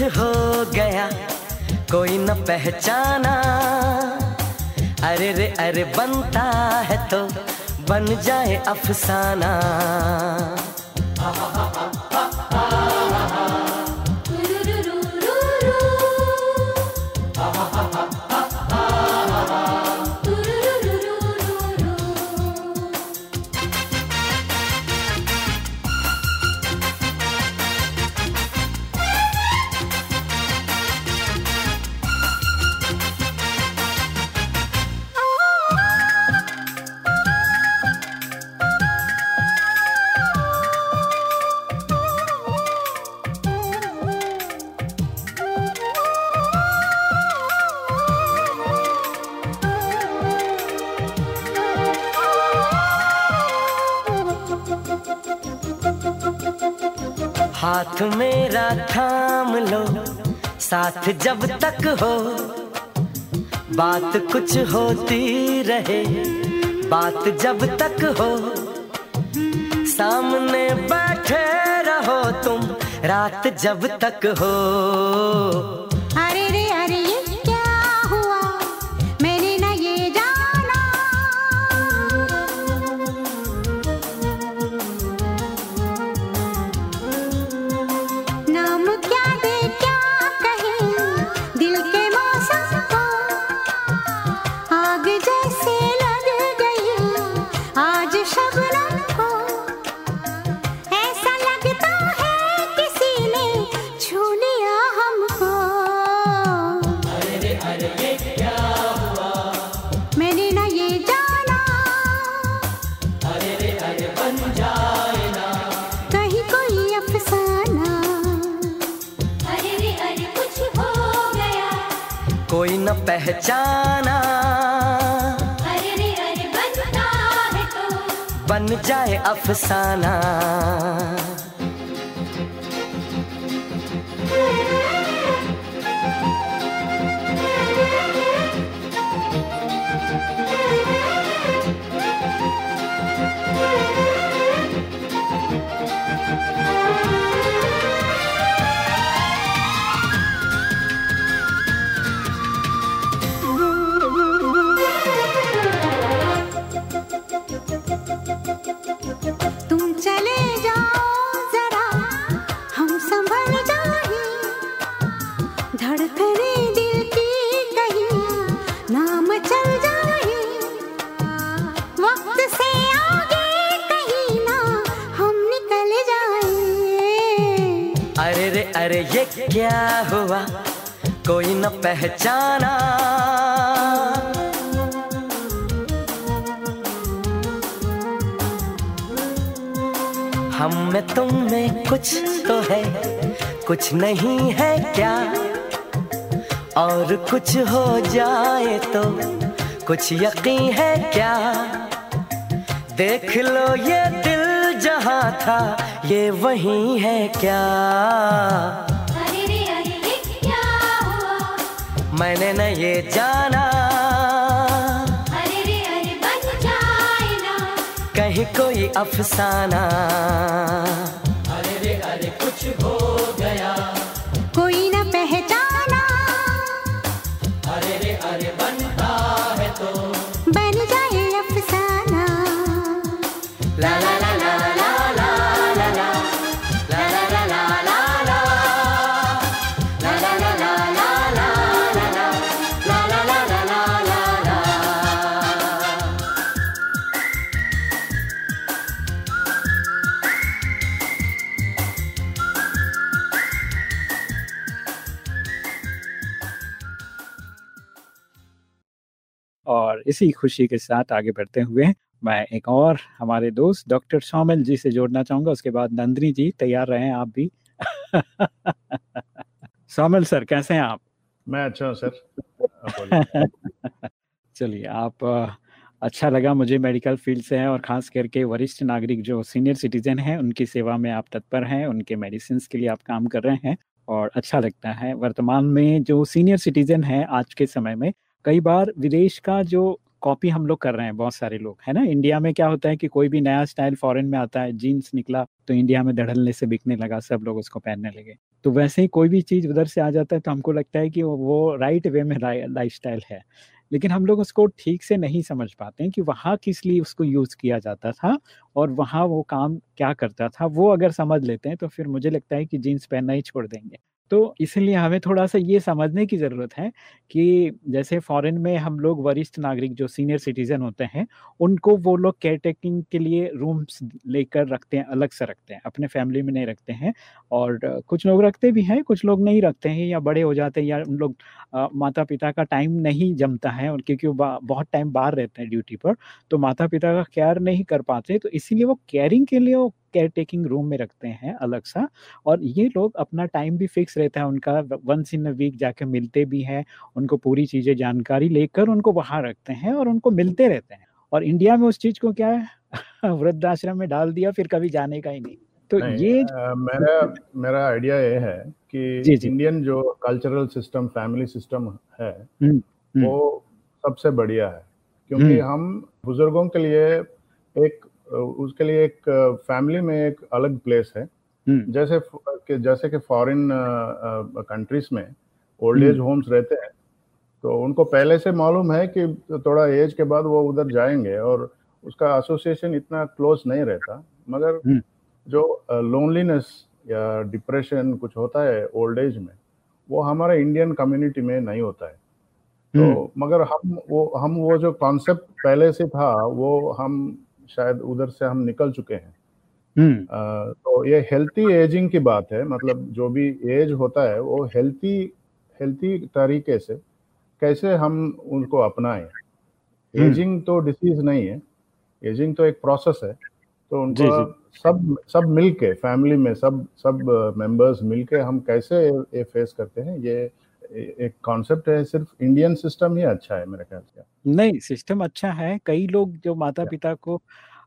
कुछ हो गया, कोई न पहचाना। अरे रे, अरे बनता है तो बन जाए अफसाना। जब तक हो, बात कुछ होती रहे। बात जब तक हो, सामने बैठे रहो तुम, रात जब तक हो। कोई न पहचाना। हम में तुम में कुछ तो है, कुछ नहीं है क्या? और कुछ हो जाए तो कुछ यकीन है क्या? देख लो ये दिल जहाँ था, ये वही है क्या? मैंने न ये जाना। अरे रे अरे बन जाए ना। कहीं कोई अफसाना। कोई इसी खुशी के साथ आगे बढ़ते हुए मैं एक और हमारे दोस्त डॉक्टर सोमल जी से जोड़ना चाहूँगा उसके बाद नंदनी जी तैयार रहे आप भी। सोमल सर कैसे हैं आप? मैं अच्छा हूँ सर। चलिए आप अच्छा लगा मुझे मेडिकल फ़ील्ड से हैं और खास करके वरिष्ठ नागरिक जो सीनियर सिटीजन हैं उनकी सेवा में आप तत्पर हैं उनके मेडिसिन के लिए आप काम कर रहे हैं और अच्छा लगता है। वर्तमान में जो सीनियर सिटीजन हैं आज के समय में कई बार विदेश का जो कॉपी हम लोग कर रहे हैं, बहुत सारे लोग, है ना? इंडिया में क्या होता है कि कोई भी नया स्टाइल फॉरेन में आता है जीन्स निकला तो इंडिया में धड़ल्ले से बिकने लगा, सब लोग उसको पहनने लगे। तो वैसे ही कोई भी चीज़ उधर से आ जाता है तो हमको लगता है कि वो- वो राइट वे में लाइफ स्टाइल है। लेकिन हम लोग उसको ठीक से नहीं समझ पाते हैं कि वहाँ किस लिए उसको यूज़ किया जाता था और वहाँ वो काम क्या करता था, वो अगर समझ लेते हैं तो फिर मुझे लगता है कि जीन्स पहनना ही छोड़ देंगे। तो इसलिए हमें थोड़ा सा ये समझने की ज़रूरत है कि जैसे फॉरेन में हम लोग वरिष्ठ नागरिक जो सीनियर सिटीजन होते हैं, उनको वो लोग केयर टेकिंग के लिए रूम्स लेकर रखते हैं, अलग से रखते हैं, अपने फैमिली में नहीं रखते हैं और कुछ लोग रखते भी हैं, कुछ लोग नहीं रखते हैं या बड़े हो जाते हैं या उन लोग माता पिता का टाइम नहीं जमता है और क्योंकि वो बहुत टाइम बाहर रहते हैं ड्यूटी पर तो माता पिता का केयर नहीं कर पाते तो इसीलिए वो केयरिंग के लिए वो केयर टेकिंग रूम में रखते हैं अलग सा। और ये लोग अपना टाइम भी फिक्स रहता है उनका। वंस इन अ वीक जाके मिलते भी हैं उनको पूरी चीज़ें जानकारी लेकर उनको वहाँ रखते हैं और उनको मिलते रहते हैं। और इंडिया में उस चीज़ को क्या है? वृद्धाश्रम में डाल दिया फिर कभी जाने का ही नहीं। तो नहीं, ये अ, मेरा मेरा आइडिया ये है कि जी, जी। इंडियन जो कल्चरल सिस्टम फैमिली सिस्टम है हम्म, हम्म, वो सबसे बढ़िया है। क्योंकि हम्म। हम बुज़ुर्गों के लिए एक उसके लिए एक फैमिली में एक अलग प्लेस है। हम्म, जैसे कि जैसे कि फॉरेन कंट्रीज़ में ओल्ड एज हम्म। होम्स रहते हैं तो उनको पहले से मालूम है कि थोड़ा एज के बाद वो उधर जाएँगे और उसका एसोसिएशन इतना क्लोज नहीं रहता। मगर हम्म। जो लोनलीनेस या डिप्रेशन कुछ होता है ओल्ड एज में वो हमारे इंडियन कम्युनिटी में नहीं होता है। हम्म, तो मगर हम वो हम वो जो कॉन्सेप्ट पहले से था वो हम शायद उधर से हम निकल चुके हैं। हम्म, तो ये हेल्थी एजिंग की बात है मतलब जो भी एज होता है वो हेल्थी हेल्थी तरीके से कैसे हम उनको अपनाएँ। हम्म। एजिंग तो डिसीज नहीं है एजिंग तो एक प्रोसेस है तो उनको जी, उनको सब सब मिलके फैमिली में सब सब मेंबर्स मिलके हम कैसे ये फेस करते हैं ये एक कॉन्सेप्ट है सिर्फ़ इंडियन सिस्टम ही अच्छा है मेरे ख्याल से। नहीं सिस्टम अच्छा है। कई लोग जो माता पिता को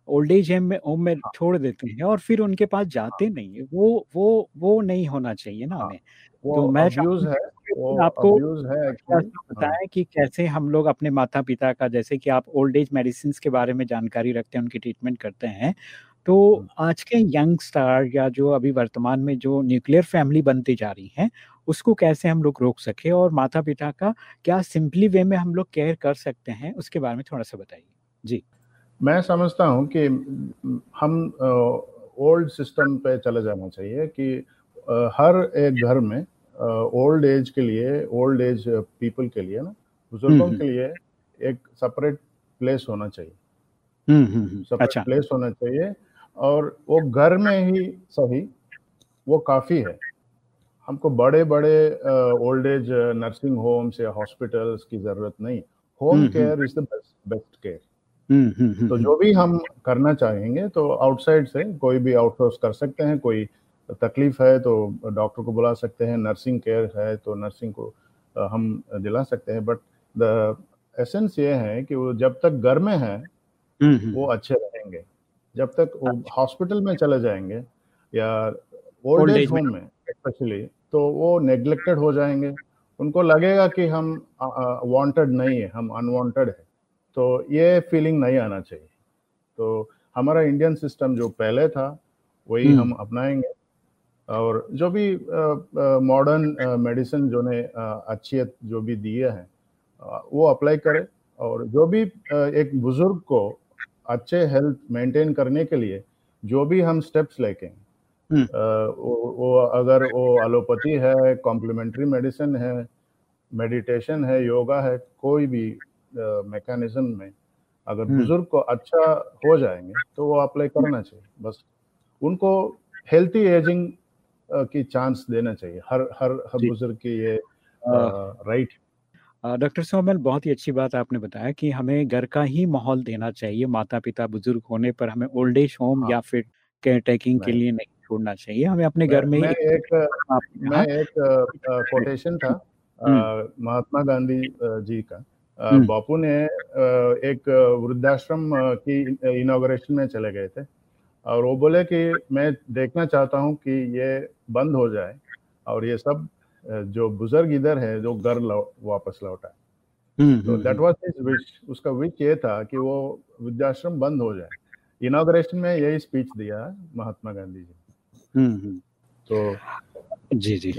ओल्ड एज होम में होम में छोड़ देते हैं और फिर उनके पास जाते नहीं है वो वो वो नहीं होना चाहिए ना हाँ, हमें। तो मैं है आपको है सा बताएँ कि कैसे हम लोग अपने माता पिता का जैसे कि आप ओल्ड एज मेडिसिन के बारे में जानकारी रखते हैं उनकी ट्रीटमेंट करते हैं तो आज के यंग स्टार या जो अभी वर्तमान में जो न्यूक्लियर फैमिली बनती जा रही है उसको कैसे हम लोग रोक सके और माता पिता का क्या सिंपली वे में हम लोग केयर कर सकते हैं उसके बारे में थोड़ा सा बताइए। जी। मैं समझता हूँ कि हम ओल्ड सिस्टम पे चले जाना चाहिए कि हर एक घर में ओल्ड एज के लिए ओल्ड एज पीपल के लिए ना बुज़ुर्गों हम्म, के लिए एक सेपरेट प्लेस होना चाहिए। हम्म हम्म हम्म, सेपरेट अच्छा। प्लेस होना चाहिए और वो घर में ही सही वो काफ़ी है। हमको बड़े बड़े ओल्ड एज नर्सिंग होम्स या हॉस्पिटल्स की ज़रूरत नहीं। Home care is the best best care तो हम्म, जो भी हम करना चाहेंगे तो आउटसाइड से कोई भी आउटसोर्स कर सकते हैं कोई तकलीफ़ है तो डॉक्टर को बुला सकते हैं नर्सिंग केयर है तो नर्सिंग को हम दिला सकते हैं। बट द एसेंस ये है कि वो जब तक घर में है हम्म, हम्म, वो अच्छे रहेंगे। जब तक वो हॉस्पिटल में चले जाएँगे या ओल्ड एज होम में स्पेशली तो वो नेग्लेक्टेड हो जाएँगे। उनको लगेगा कि हम वांटेड नहीं है हम अनवांटेड है। तो ये फीलिंग नहीं आना चाहिए। तो हमारा इंडियन सिस्टम जो पहले था वही हम्म, हम अपनाएँगे। और जो भी मॉडर्न मेडिसिन जो ने अच्छियत जो भी दिए हैं वो अप्लाई करें। और जो भी एक बुज़ुर्ग को अच्छे हेल्थ मेंटेन करने के लिए जो भी हम स्टेप्स लेके वो, वो अगर वो एलोपैथी है कॉम्प्लीमेंट्री मेडिसिन है मेडिटेशन है योगा है कोई भी मैकेनिज्म में अगर हम्म, बुज़ुर्ग को अच्छा हो जाएँगे तो वो अप्लाई करना चाहिए। बस उनको हेल्थी एजिंग की चांस देना चाहिए। हर हर हर बुज़ुर्ग की ये राइट डॉक्टर सोमल बहुत ही अच्छी बात आपने बताया कि हमें घर का ही माहौल देना चाहिए माता पिता बुज़ुर्ग होने पर हमें ओल्ड एज होम। या फिर केयर टेकिंग के लिए नहीं। छोड़ना चाहिए हमें अपने घर में ही मैं एक मैं हाँ। एक कोटेशन था महात्मा गांधी जी का। हम्म। बापू ने एक वृद्धाश्रम की इनॉग्रेशन में चले गए थे। और वो बोले कि मैं देखना चाहता हूँ कि ये बंद हो जाए और ये सब जो बुज़ुर्ग इधर है जो घर लौ, वापस लौटा। हम्म, तो हम्म, दैट वाज हिज विश उसका विच ये था कि वो वृद्धाश्रम बंद हो जाए। इनॉग्रेशन में यही स्पीच दिया महात्मा गांधी जी हम्म, हम्म। तो जी जी।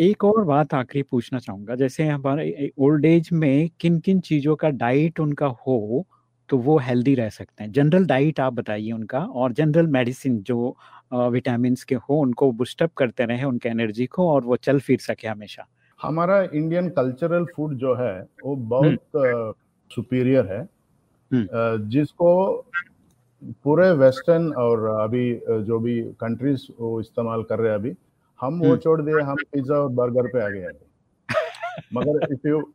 एक और बात आखिरी पूछना चाहूँगा जैसे हमारे ओल्ड एज में किन किन चीज़ों का डाइट उनका हो तो वो हेल्दी रह सकते हैं? जनरल डाइट आप बताइए उनका और जनरल मेडिसिन जो विटामिन के हो उनको बुस्टअप करते रहे उनके एनर्जी को और वो चल फिर सके हमेशा। हमारा इंडियन कल्चरल फ़ूड जो है वो बहुत सुपीरियर है। हम्म। जिसको पूरे वेस्टर्न और अभी जो भी कंट्रीज़ वो इस्तेमाल कर रहे हैं अभी हम वो हम्म। छोड़ दिए हम पिज्जा और बर्गर पे आ गए अभी मगर इफ़ यू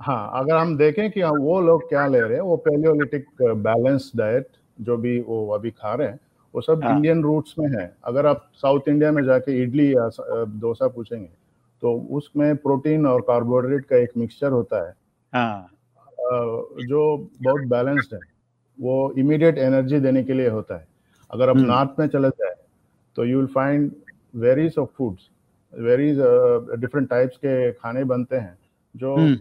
हाँ अगर हम देखें कि हाँ, वो लोग क्या ले रहे हैं वो पेलियोलिटिक बैलेंस डाइट जो भी वो अभी खा रहे हैं वो सब हाँ। इंडियन रूट्स में है। अगर आप साउथ इंडिया में जाके इडली या डोसा पूछेंगे तो उसमें प्रोटीन और कार्बोहाइड्रेट का एक मिक्सचर होता है। हाँ। जो बहुत बैलेंस्ड है। वो इमीडिएट एनर्जी देने के लिए होता है। अगर आप हम्म। नॉर्थ में चले जाए तो you will find varieties of foods varieties different types के खाने बनते हैं जो हम्म,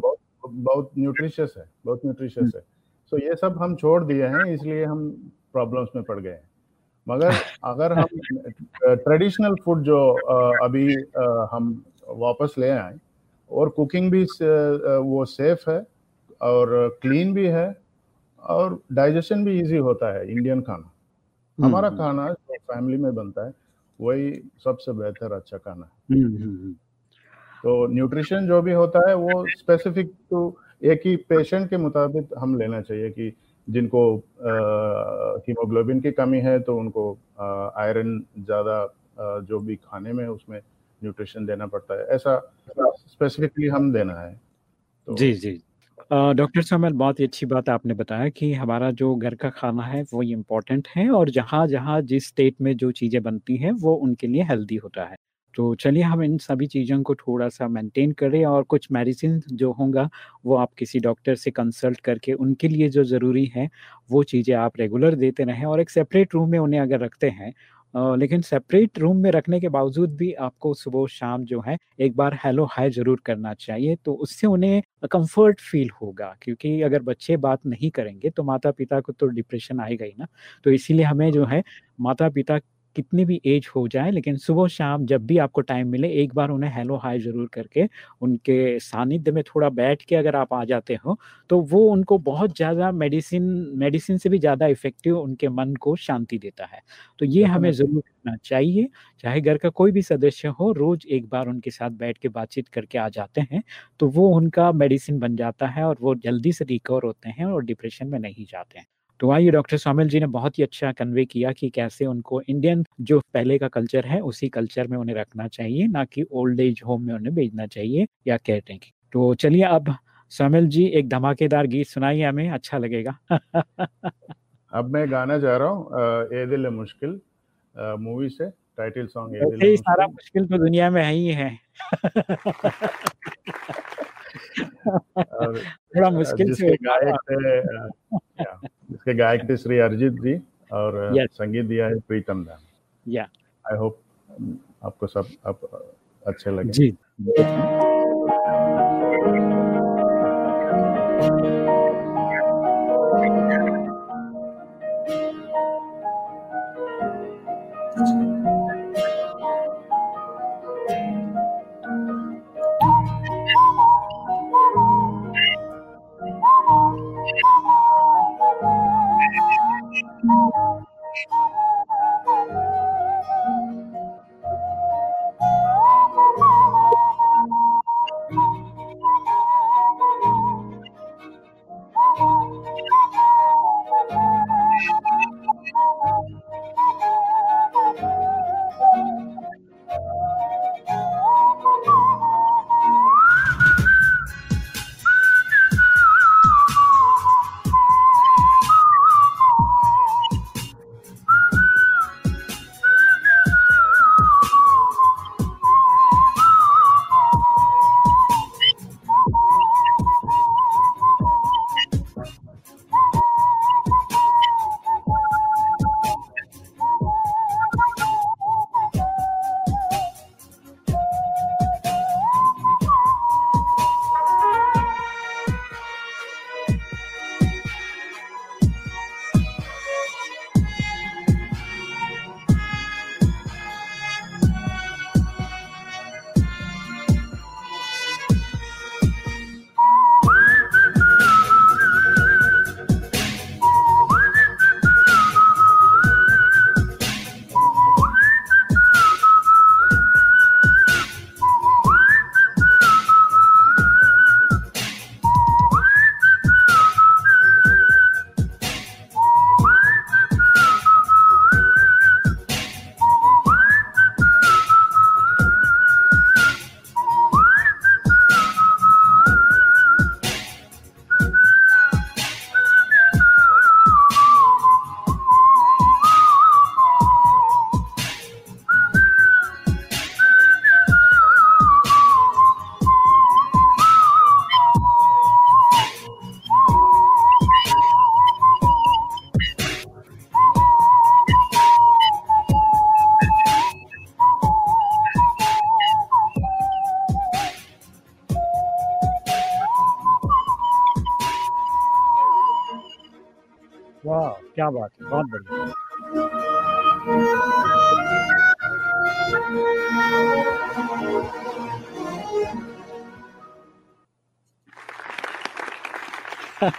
बहुत बहुत न्यूट्रिशियस है बहुत न्यूट्रिशियस है। सो so, ये सब हम छोड़ दिए हैं इसलिए हम प्रॉब्लम्स में पड़ गए हैं। मगर अगर हम ट्रेडिशनल फ़ूड जो अभी हम वापस ले आए और कुकिंग भी वो सेफ़ है और क्लीन भी है और डाइजेशन भी इजी होता है इंडियन खाना। हमारा हम्म, खाना जो फैमिली में बनता है वही सबसे बेहतर अच्छा खाना है। हम्म, हम्म, हम्म, तो न्यूट्रिशन जो भी होता है वो स्पेसिफिक टू एक ही पेशेंट के मुताबिक हम लेना चाहिए कि जिनको हीमोग्लोबिन की कमी है तो उनको आयरन ज़्यादा जो भी खाने में उसमें न्यूट्रिशन देना पड़ता है। ऐसा स्पेसिफिकली हम देना है। तो जी जी अ, डॉक्टर सामल बहुत ही अच्छी बात आपने बताया कि हमारा जो घर का खाना है वो इम्पोर्टेंट है और जहाँ जहाँ जिस स्टेट में जो चीज़ें बनती हैं वो उनके लिए हेल्दी होता है। तो चलिए हम इन सभी चीज़ों को थोड़ा सा मेंटेन करें और कुछ मेडिसिन जो होगा वो आप किसी डॉक्टर से कंसल्ट करके उनके लिए जो ज़रूरी है वो चीज़ें आप रेगुलर देते रहें और एक सेपरेट रूम में उन्हें अगर रखते हैं लेकिन सेपरेट रूम में रखने के बावजूद भी आपको सुबह शाम जो है, एक बार हेलो हाय ज़रूर करना चाहिए तो उससे उन्हें कंफर्ट फील होगा। क्योंकि अगर बच्चे बात नहीं करेंगे तो माता पिता को तो डिप्रेशन आएगा ही ना। तो इसीलिए हमें जो है माता पिता कितनी भी एज हो जाए लेकिन सुबह शाम जब भी आपको टाइम मिले एक बार उन्हें हेलो हाय ज़रूर करके उनके सानिध्य में थोड़ा बैठ के अगर आप आ जाते हो तो वो उनको बहुत ज़्यादा मेडिसिन मेडिसिन से भी ज़्यादा इफ़ेक्टिव उनके मन को शांति देता है। तो ये हमें ज़रूर करना चाहिए चाहे घर का कोई भी सदस्य हो रोज़ एक बार उनके साथ बैठ के बातचीत करके आ जाते हैं तो वो उनका मेडिसिन बन जाता है और वो जल्दी से रिकवर होते हैं और डिप्रेशन में नहीं जाते हैं। तो आइए डॉक्टर सामिल जी ने बहुत ही अच्छा कन्वे किया कि कैसे उनको इंडियन जो पहले का कल्चर है उसी कल्चर में उन्हें रखना चाहिए ना कि ओल्ड एज होम में उन्हें भेजना चाहिए या केयर टेकिंग तो चलिए अब सामिल जी एक धमाकेदार गीत सुनाइए हमें अच्छा लगेगा। अब मैं गाना जा रहा हूँ ए दिल मुश्किल मूवी से टाइटल सॉन्ग ए दिल सारा मुश्किल तो दुनिया में है ही है। थोड़ा मुश्किल से गायक जिसके गायक थे श्री अरिजीत जी और Yes. संगीत दिया है प्रीतम दा या आई होप आपको सब आप अच्छे लगे। जी।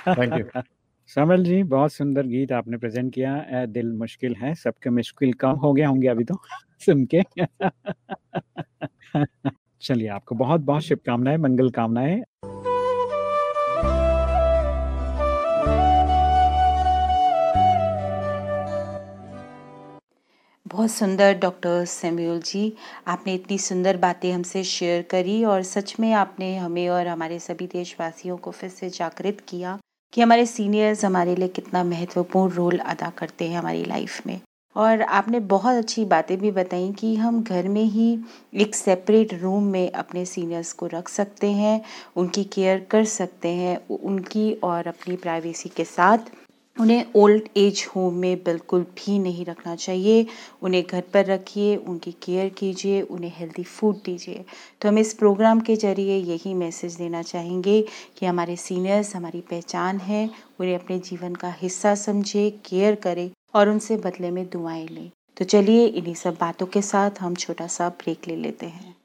Thank you Samal ji बहुत सुंदर गीत आपने प्रेजेंट किया। ए दिल मुश्किल है सबके मुश्किल कम हो गया होंगे अभी तो सुन के। चलिए आपको बहुत बहुत शुभकामनाएँ मंगल कामनाएँ। बहुत सुंदर डॉक्टर सैम्यूल जी आपने इतनी सुंदर बातें हमसे शेयर करी और सच में आपने हमें और हमारे सभी देशवासियों को फिर से जागृत किया। कि हमारे सीनियर्स हमारे लिए कितना महत्वपूर्ण रोल अदा करते हैं हमारी लाइफ में। और आपने बहुत अच्छी बातें भी बताई कि हम घर में ही एक सेपरेट रूम में अपने सीनियर्स को रख सकते हैं, उनकी केयर कर सकते हैं उनकी और अपनी प्राइवेसी के साथ। उन्हें ओल्ड एज होम में बिल्कुल भी नहीं रखना चाहिए। उन्हें घर पर रखिए, उनकी केयर कीजिए, उन्हें हेल्दी फ़ूड दीजिए। तो हम इस प्रोग्राम के ज़रिए यही मैसेज देना चाहेंगे कि हमारे सीनियर्स हमारी पहचान है, उन्हें अपने जीवन का हिस्सा समझे केयर करें और उनसे बदले में दुआएँ लें। तो चलिए इन्हीं सब बातों के साथ हम छोटा सा ब्रेक ले लेते हैं।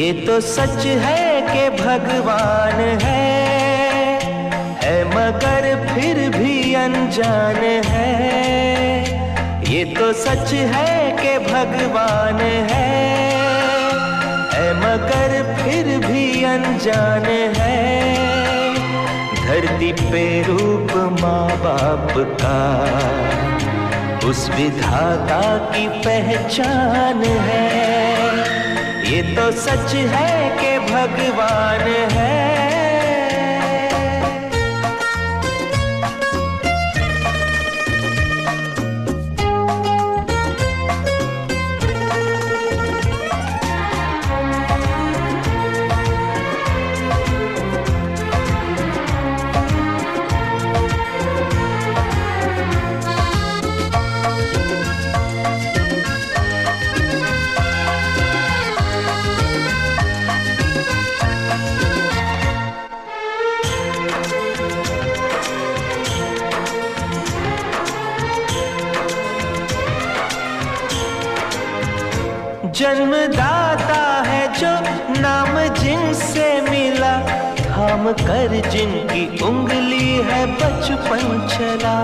ये तो सच है कि भगवान है है मगर फिर भी अनजान है। ये तो सच है कि भगवान है है मगर फिर भी अनजान है। धरती पे रूप माँ बाप का, उस विधाता की पहचान है। ये तो सच है कि भगवान है। कर जिनकी उंगली है बचपन चला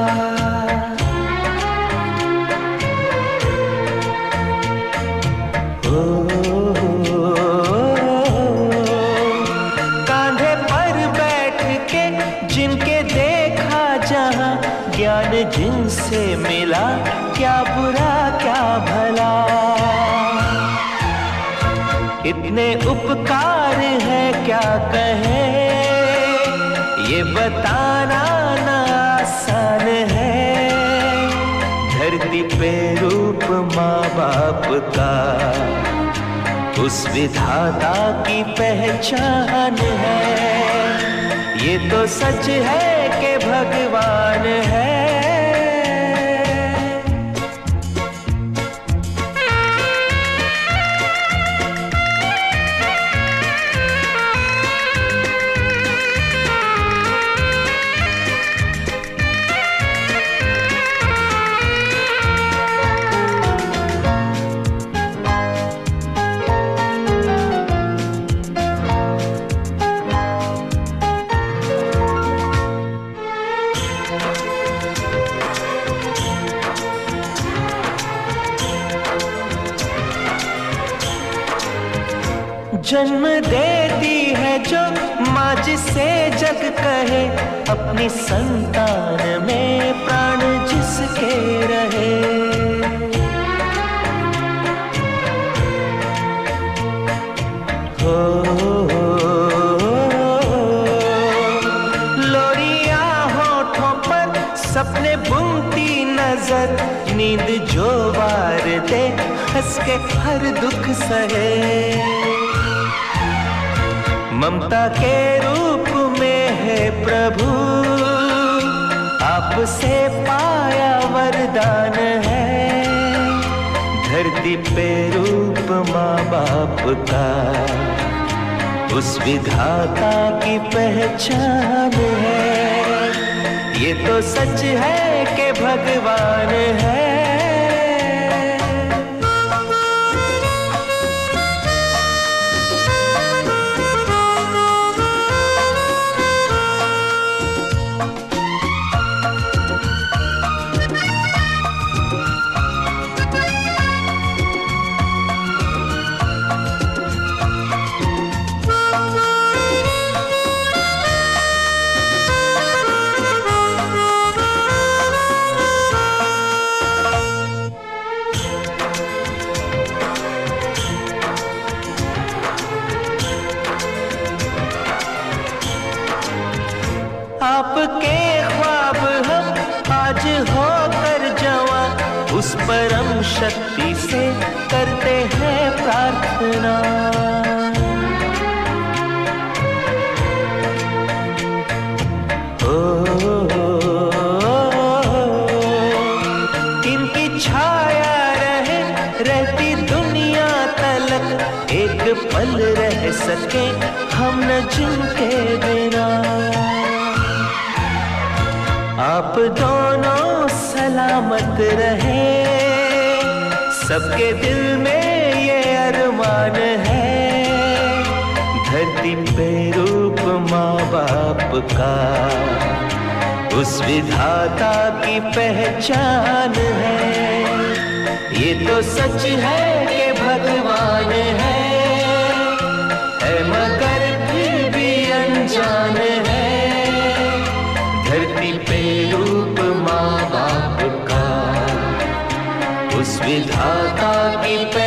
कांधे पर बैठ के जिनके देखा जहाँ ज्ञान जिनसे मिला, क्या बुरा, क्या भला। इतने उपकार है, क्या कहे बताना ना आसान है। धरती पे रूप माँ बाप का। उस विधाता की पहचान है। ये तो सच है कि भगवान है। जन्म देती है जो माँ जिसे जग कहे, अपनी संतान में प्राण जिसके रहे। हो लोरिया होठों पर सपने बुनती नज़र, नींद जो वार दे, हंस के हर दुख सहे। ममता के रूप में है प्रभु। आपसे पाया वरदान है। धरती पे रूप माँ बाप का। उस विधाता की पहचान है। ये तो सच है कि भगवान है। शक्ति से करते हैं प्रार्थना। ओ, इनकी छाया रहे रहती दुनिया तलक। एक पल रह सके हम न जिनके बिना। आप दोनों सलामत रहे। सबके दिल में ये अरमान है। धरती पे रूप माँ बाप का। उस विधाता की पहचान है। ये तो सच है कि भगवान है। है मगर फिर भी अनजान है। धरती पे रूप विधाता की पहचान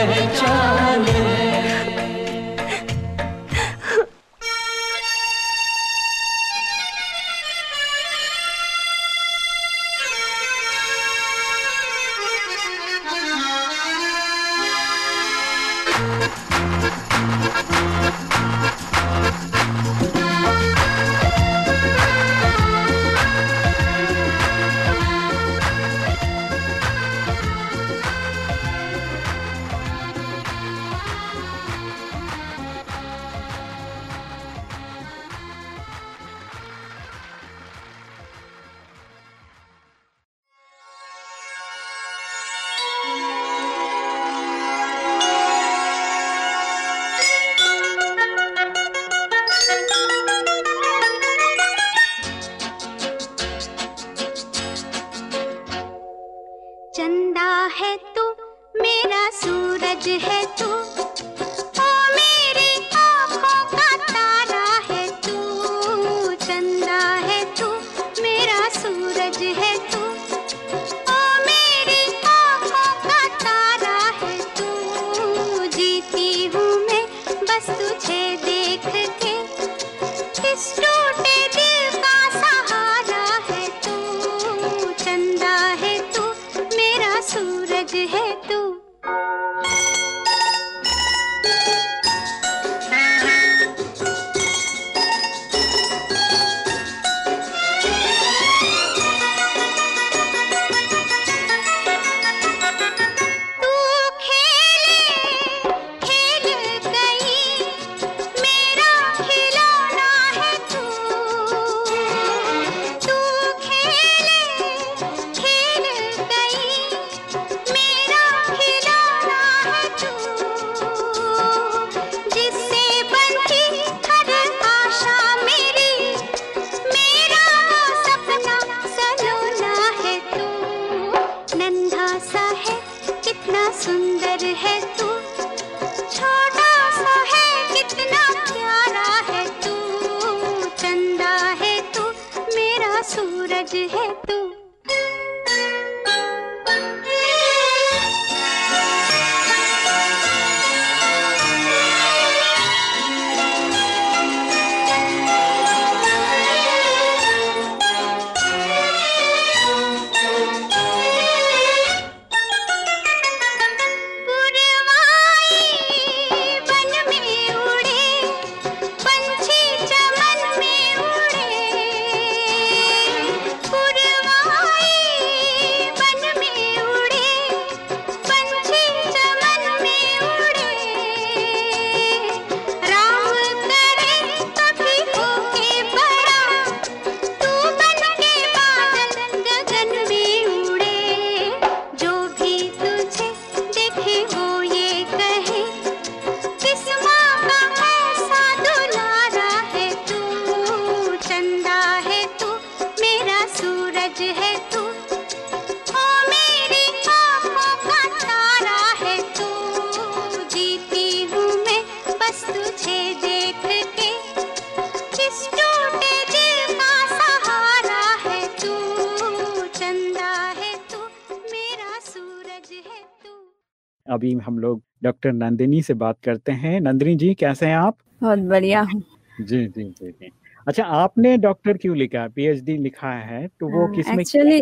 हम लोग डॉक्टर नंदिनी से बात करते हैं। नंदिनी जी कैसे हैं आप? बहुत बढ़िया हूँ। जी जी जी जी। अच्छा आपने डॉक्टर क्यों लिखा? है पीएचडी लिखा है तो वो किसमें एक्चुअली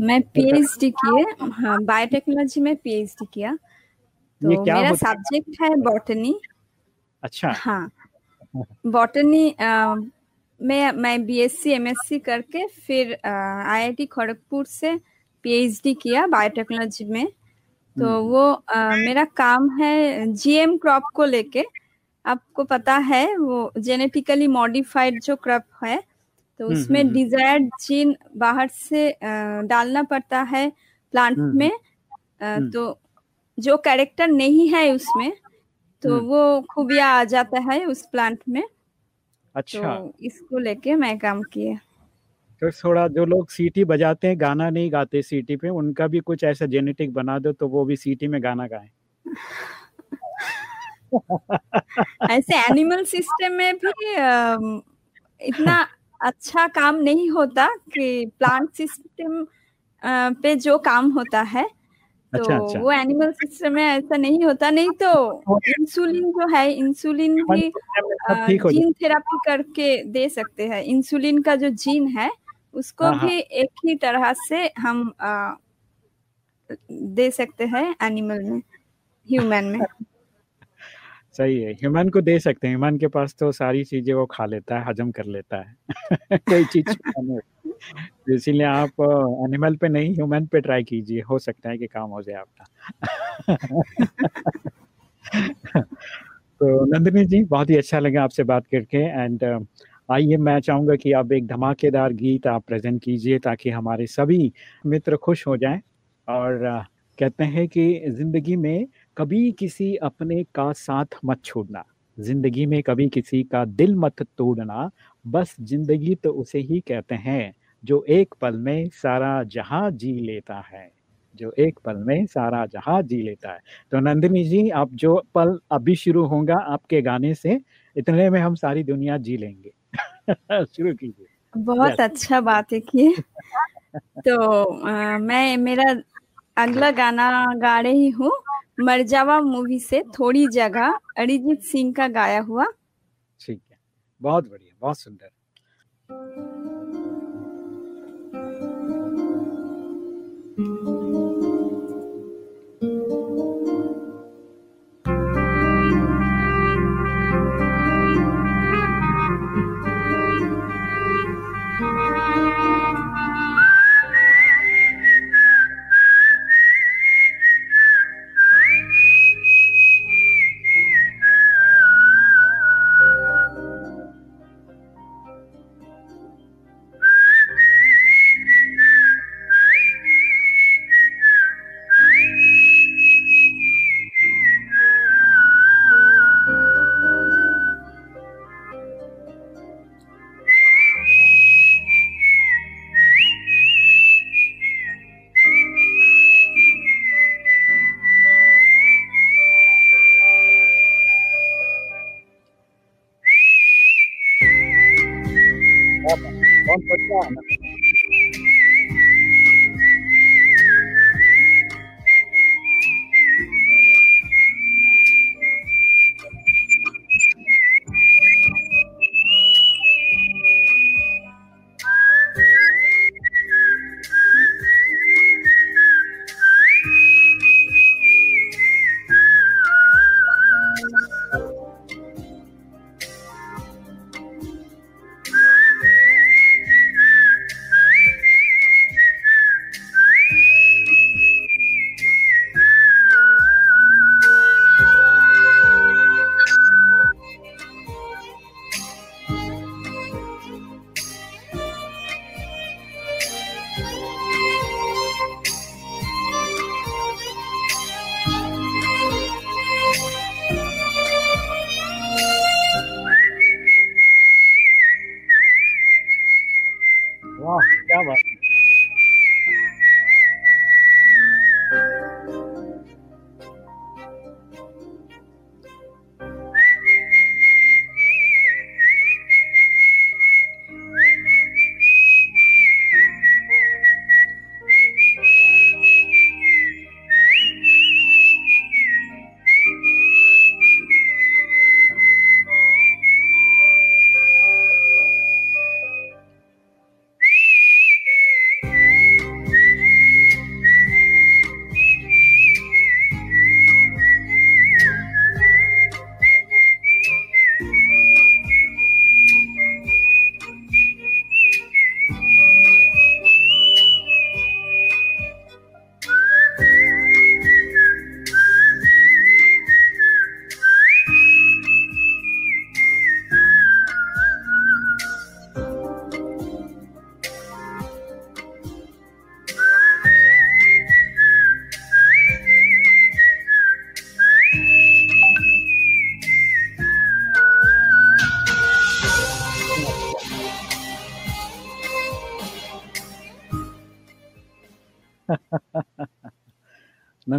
मैं पीएचडी किए हाँ बायोटेक्नोलॉजी में पीएचडी किया। तो मेरा सब्जेक्ट है बॉटनी। अच्छा। हाँ। बॉटनी में मैं बीएससी एमएससी करके फिर आईआईटी खड़गपुर से पीएचडी किया बायोटेक्नोलॉजी में। तो हम्म। वो अ, मेरा काम है जीएम क्रॉप को लेके आपको पता है वो जेनेटिकली मॉडिफाइड जो क्रॉप है तो हम्म, उसमें हम्म, हम्म। डिजायर्ड जीन बाहर से अ, डालना पड़ता है प्लांट में हम्म। तो जो कैरेक्टर नहीं है उसमें तो। वो खूबिया आ जाता है उस प्लांट में अच्छा तो इसको लेके मैं काम किए तो थोड़ा जो लोग सीटी बजाते हैं गाना नहीं गाते सीटी पे उनका भी कुछ ऐसा जेनेटिक बना दो तो वो भी सीटी में गाना गाएँ। ऐसे एनिमल सिस्टम में भी इतना अच्छा काम नहीं होता कि प्लांट सिस्टम पे जो काम होता है तो अच्छा, अच्छा। वो एनिमल सिस्टम में ऐसा नहीं होता। नहीं तो इंसुलिन जो है इंसुलिन भी जीन थेरापी करके दे सकते हैं। इंसुलिन का जो जीन है उसको हाँ, हाँ। भी एक ही तरह से हम अ, दे सकते हैं एनिमल में ह्यूमन में। सही है ह्यूमन को दे सकते हैं। ह्यूमन के पास तो सारी चीज़ें वो खा लेता है हजम कर लेता है। कोई चीज़। तो इसीलिए आप एनिमल पे नहीं ह्यूमन पे ट्राई कीजिए। हो सकता है कि काम हो जाए आपका। तो नंदिनी जी बहुत ही अच्छा लगा आपसे बात करके। एंड आइए मैं चाहूँगा कि आप एक धमाकेदार गीत आप प्रेजेंट कीजिए ताकि हमारे सभी मित्र खुश हो जाएँ। और कहते हैं कि ज़िंदगी में कभी किसी अपने का साथ मत छोड़ना। ज़िंदगी में कभी किसी का दिल मत तोड़ना। बस ज़िंदगी तो उसे ही कहते हैं, जो एक पल में सारा जहाँ जी लेता है। जो एक पल में सारा जहाँ जी लेता है। तो नंदिनी जी, आप जो पल अभी शुरू होगा आपके गाने से, इतने में हम सारी दुनिया जी लेंगे। शुरू कीजिए। बहुत अच्छा बात है कि तो आ, मैं मेरा अगला गाना गा रही हूँ मरजावा मूवी से थोड़ी जगह अरिजीत सिंह का गाया हुआ। ठीक है। बहुत बढ़िया बहुत सुंदर।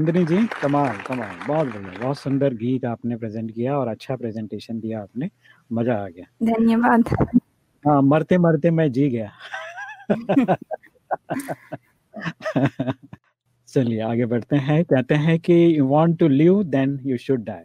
नंदिनी जी कमाल कमाल। बहुत बढ़िया बहुत सुंदर गीत आपने प्रेजेंट किया और अच्छा प्रेजेंटेशन दिया आपने। मज़ा आ गया। धन्यवाद। हाँ मरते मरते मैं जी गया। चलिए आगे बढ़ते हैं। कहते हैं कि you want to live then you should die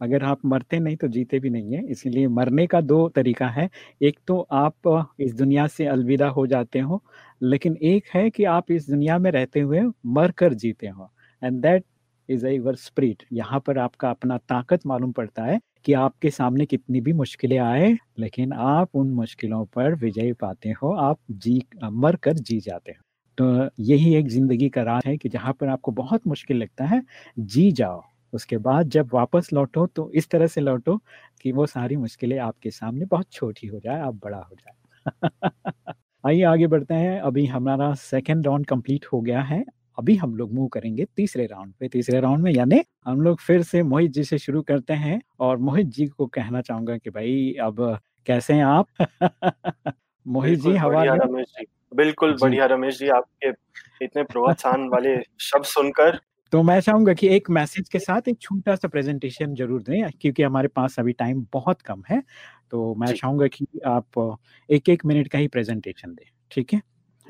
अगर आप मरते नहीं तो जीते भी नहीं है। इसीलिए मरने का दो तरीका है। एक तो आप इस दुनिया से अलविदा हो जाते हो लेकिन एक है कि आप इस दुनिया में रहते हुए मर कर जीते हो। And that is your spirit यहाँ पर आपका अपना ताकत मालूम पड़ता है कि आपके सामने कितनी भी मुश्किलें आए, लेकिन आप उन मुश्किलों पर विजय पाते हो, आप जी मर कर जी जाते हो। तो यही एक ज़िंदगी का राज है कि जहाँ पर आपको बहुत मुश्किल लगता है, जी जाओ। उसके बाद जब वापस लौटो तो इस तरह से लौटो कि वो सारी मुश्किलें आपके सामने बहुत छोटी हो जाए, आप बड़ा हो जाए। आइए आगे बढ़ते हैं। अभी हमारा सेकेंड राउंड कंप्लीट हो गया है। अभी हम लोग मूव करेंगे तीसरे राउंड पे। तीसरे राउंड में यानी हम लोग फिर से मोहित जी से शुरू करते हैं और मोहित जी को कहना चाहूँगा कि भाई अब कैसे हैं आप? मोहित जी हवा रमेश जी। बिल्कुल बढ़िया रमेश जी आपके इतने प्रोत्साहन वाले शब्द सुनकर। तो मैं चाहूँगा कि एक मैसेज के साथ एक छोटा सा प्रेजेंटेशन ज़रूर दें क्योंकि हमारे पास अभी टाइम बहुत कम है। तो मैं चाहूँगा कि आप एक एक मिनट का ही प्रेजेंटेशन दें ठीक है?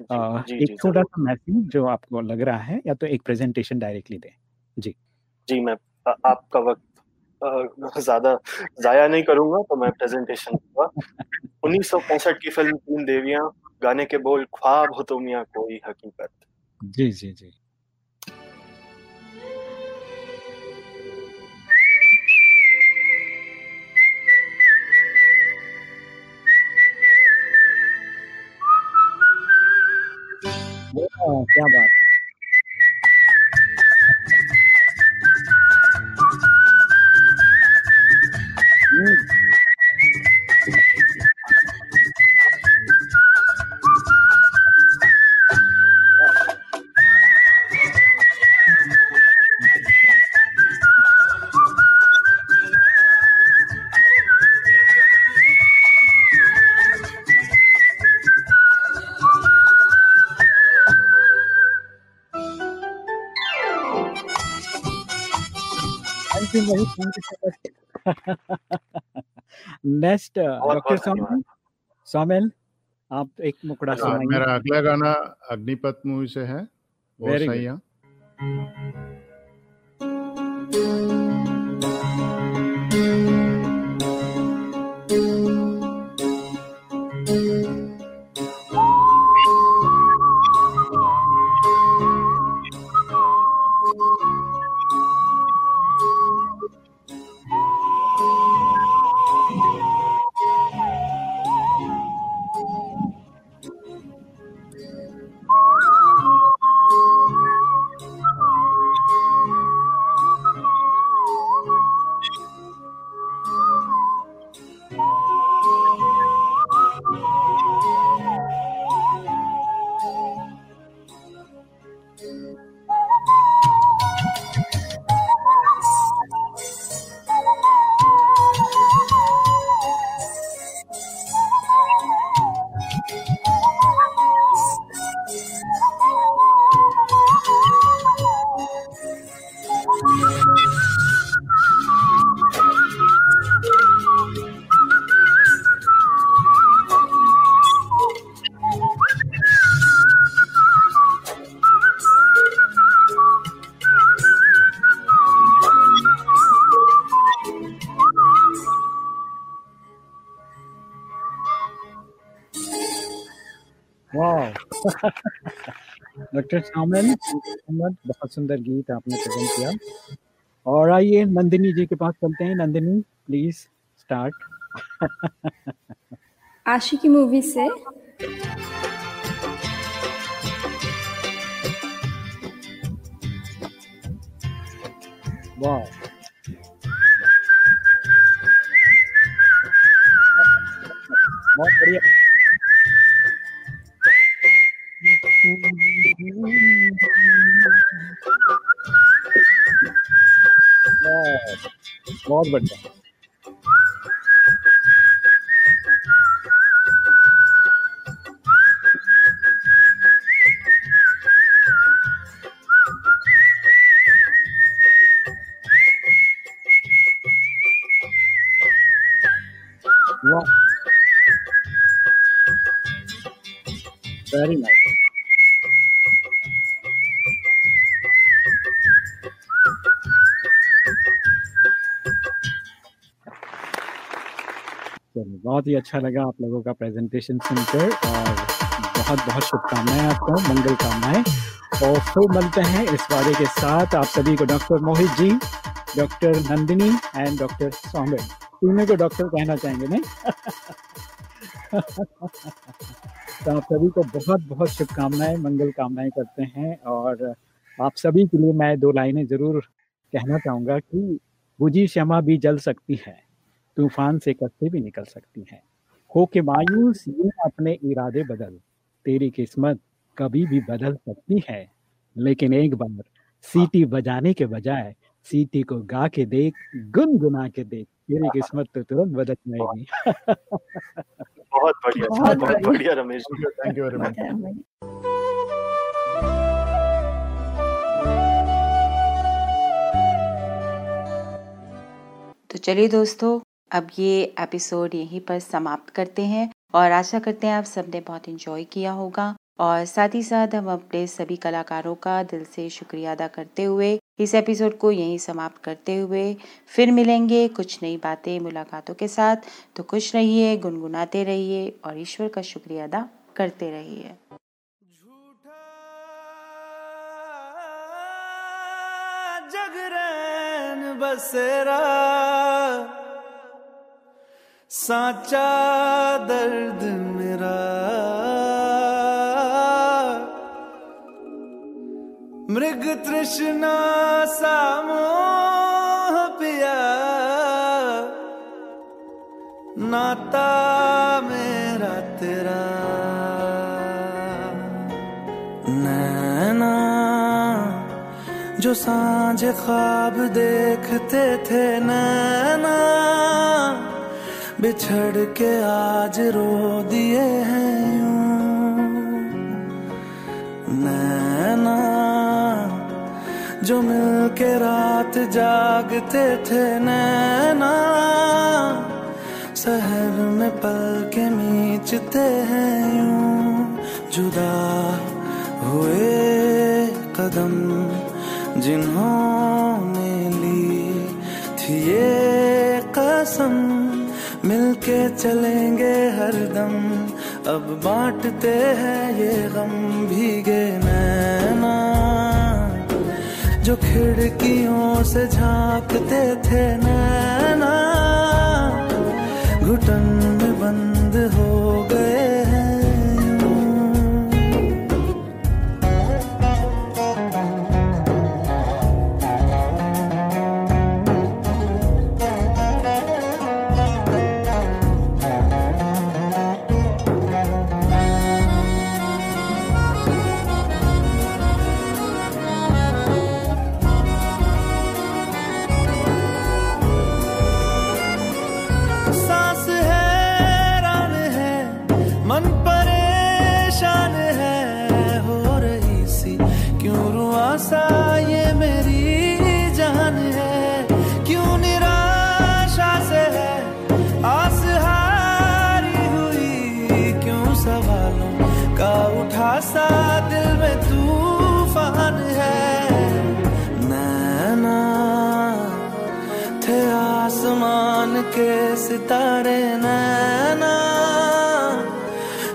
जी, एक छोटा सा मैसेज जो आपको लग रहा है या तो एक प्रेजेंटेशन डायरेक्टली दें। जी। जी मैं आ- आपका वक्त ज़्यादा जाया नहीं करूँगा तो मैं प्रेजेंटेशन दूँगा। उन्नीस सौ पैंसठ की फ़िल्म तीन देवियाँ गाने के बोल ख्वाब हो तुम या कोई हकीकत। जी जी जी। वाह, क्या बात है thank you so much next doctor Somel आप एक मुकड़ा हाँ, सुनाइए। मेरा अगला गाना अग्निपथ मूवी से है वो Very good. Doctor Saman Mohammad बहुत सुंदर गीत आपने प्रेजेंट किया। और आइए नंदिनी जी के पास चलते हैं। Nandini please start Aashiqui movie से बहुत बढ़िया अच्छा लगा आप लोगों का प्रेजेंटेशन सुनकर और बहुत बहुत शुभकामनाएँ आपको, मंगल कामनाएँ। और फिर मिलते हैं इस वादे के साथ आप सभी को doctor Mohit ji doctor Nandini and doctor Saumya. तीनों को डॉक्टर कहना चाहेंगे नहीं? तो आप सभी को बहुत बहुत शुभकामनाएँ, मंगल कामनाएँ करते हैं और आप सभी के लिए मैं दो लाइनें ज़रूर कहना चाहूँगा कि बुझी क्षमा भी जल सकती है, तूफ़ान से कष्टे भी निकल सकती है। हो के मायूस ये अपने इरादे बदल। तेरी किस्मत कभी भी बदल सकती है। लेकिन एक बार सीटी बजाने के बजाय सीटी को गा के देख गुनगुना के देख तेरी किस्मत तो तुरंत बदल जाएगी। बहुत बढ़िया बहुत। बढ़िया। Ramesh thank you very much तो चलिए दोस्तों अब ये एपिसोड यहीं पर समाप्त करते हैं और आशा करते हैं आप सबने बहुत इन्जॉय किया होगा और साथ ही साथ हम अपने सभी कलाकारों का दिल से शुक्रिया अदा करते हुए इस एपिसोड को यहीं समाप्त करते हुए फिर मिलेंगे कुछ नई बातें मुलाकातों के साथ। तो खुश रहिए, गुनगुनाते रहिए और ईश्वर का शुक्रिया अदा करते रहिए। बसेरा साचा दर्द मेरा। मृग तृष्णा सामोह पिया। नाता मेरा तेरा। नैना, जो साँझ ख्वाब देखते थे नैना बिछड़ के आज रो दिए हैं नैना, जो मिल के रात जागते थे नैना, शहर में पल के मीचते हैं यूँ। जुदा हुए कदम जिन्होंने ली थी ये कसम। मिलके चलेंगे हर दम। अब बांटते हैं ये गम भीगे नैना। जो खिड़कियों से झांकते थे नैना। घुटन में बंद हो के सितारे नैना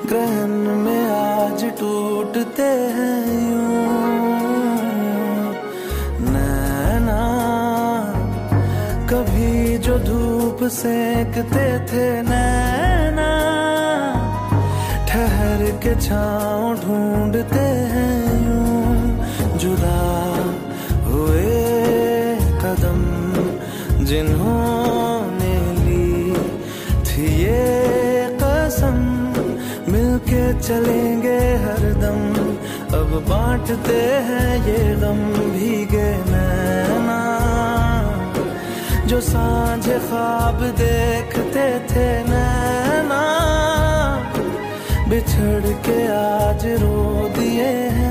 ग्रहण में आज टूटते हैं यूँ। नैना, कभी जो धूप सेकते थे नैना, ठहर के छाँव चलेंगे हरदम अब बांटते हैं ये गम भीगे नैना। जो साँझ ख्वाब देखते थे नैना। बिछड़ के आज रो दिए हैं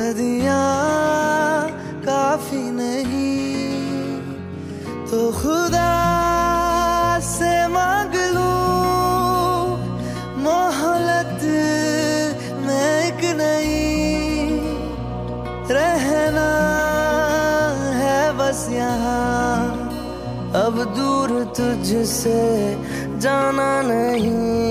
सदियाँ काफ़ी नहीं। तो खुदा से मांग लूँ, मोहलत में एक नहीं। रहना है बस यहाँ, अब दूर तुझसे जाना नहीं।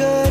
good.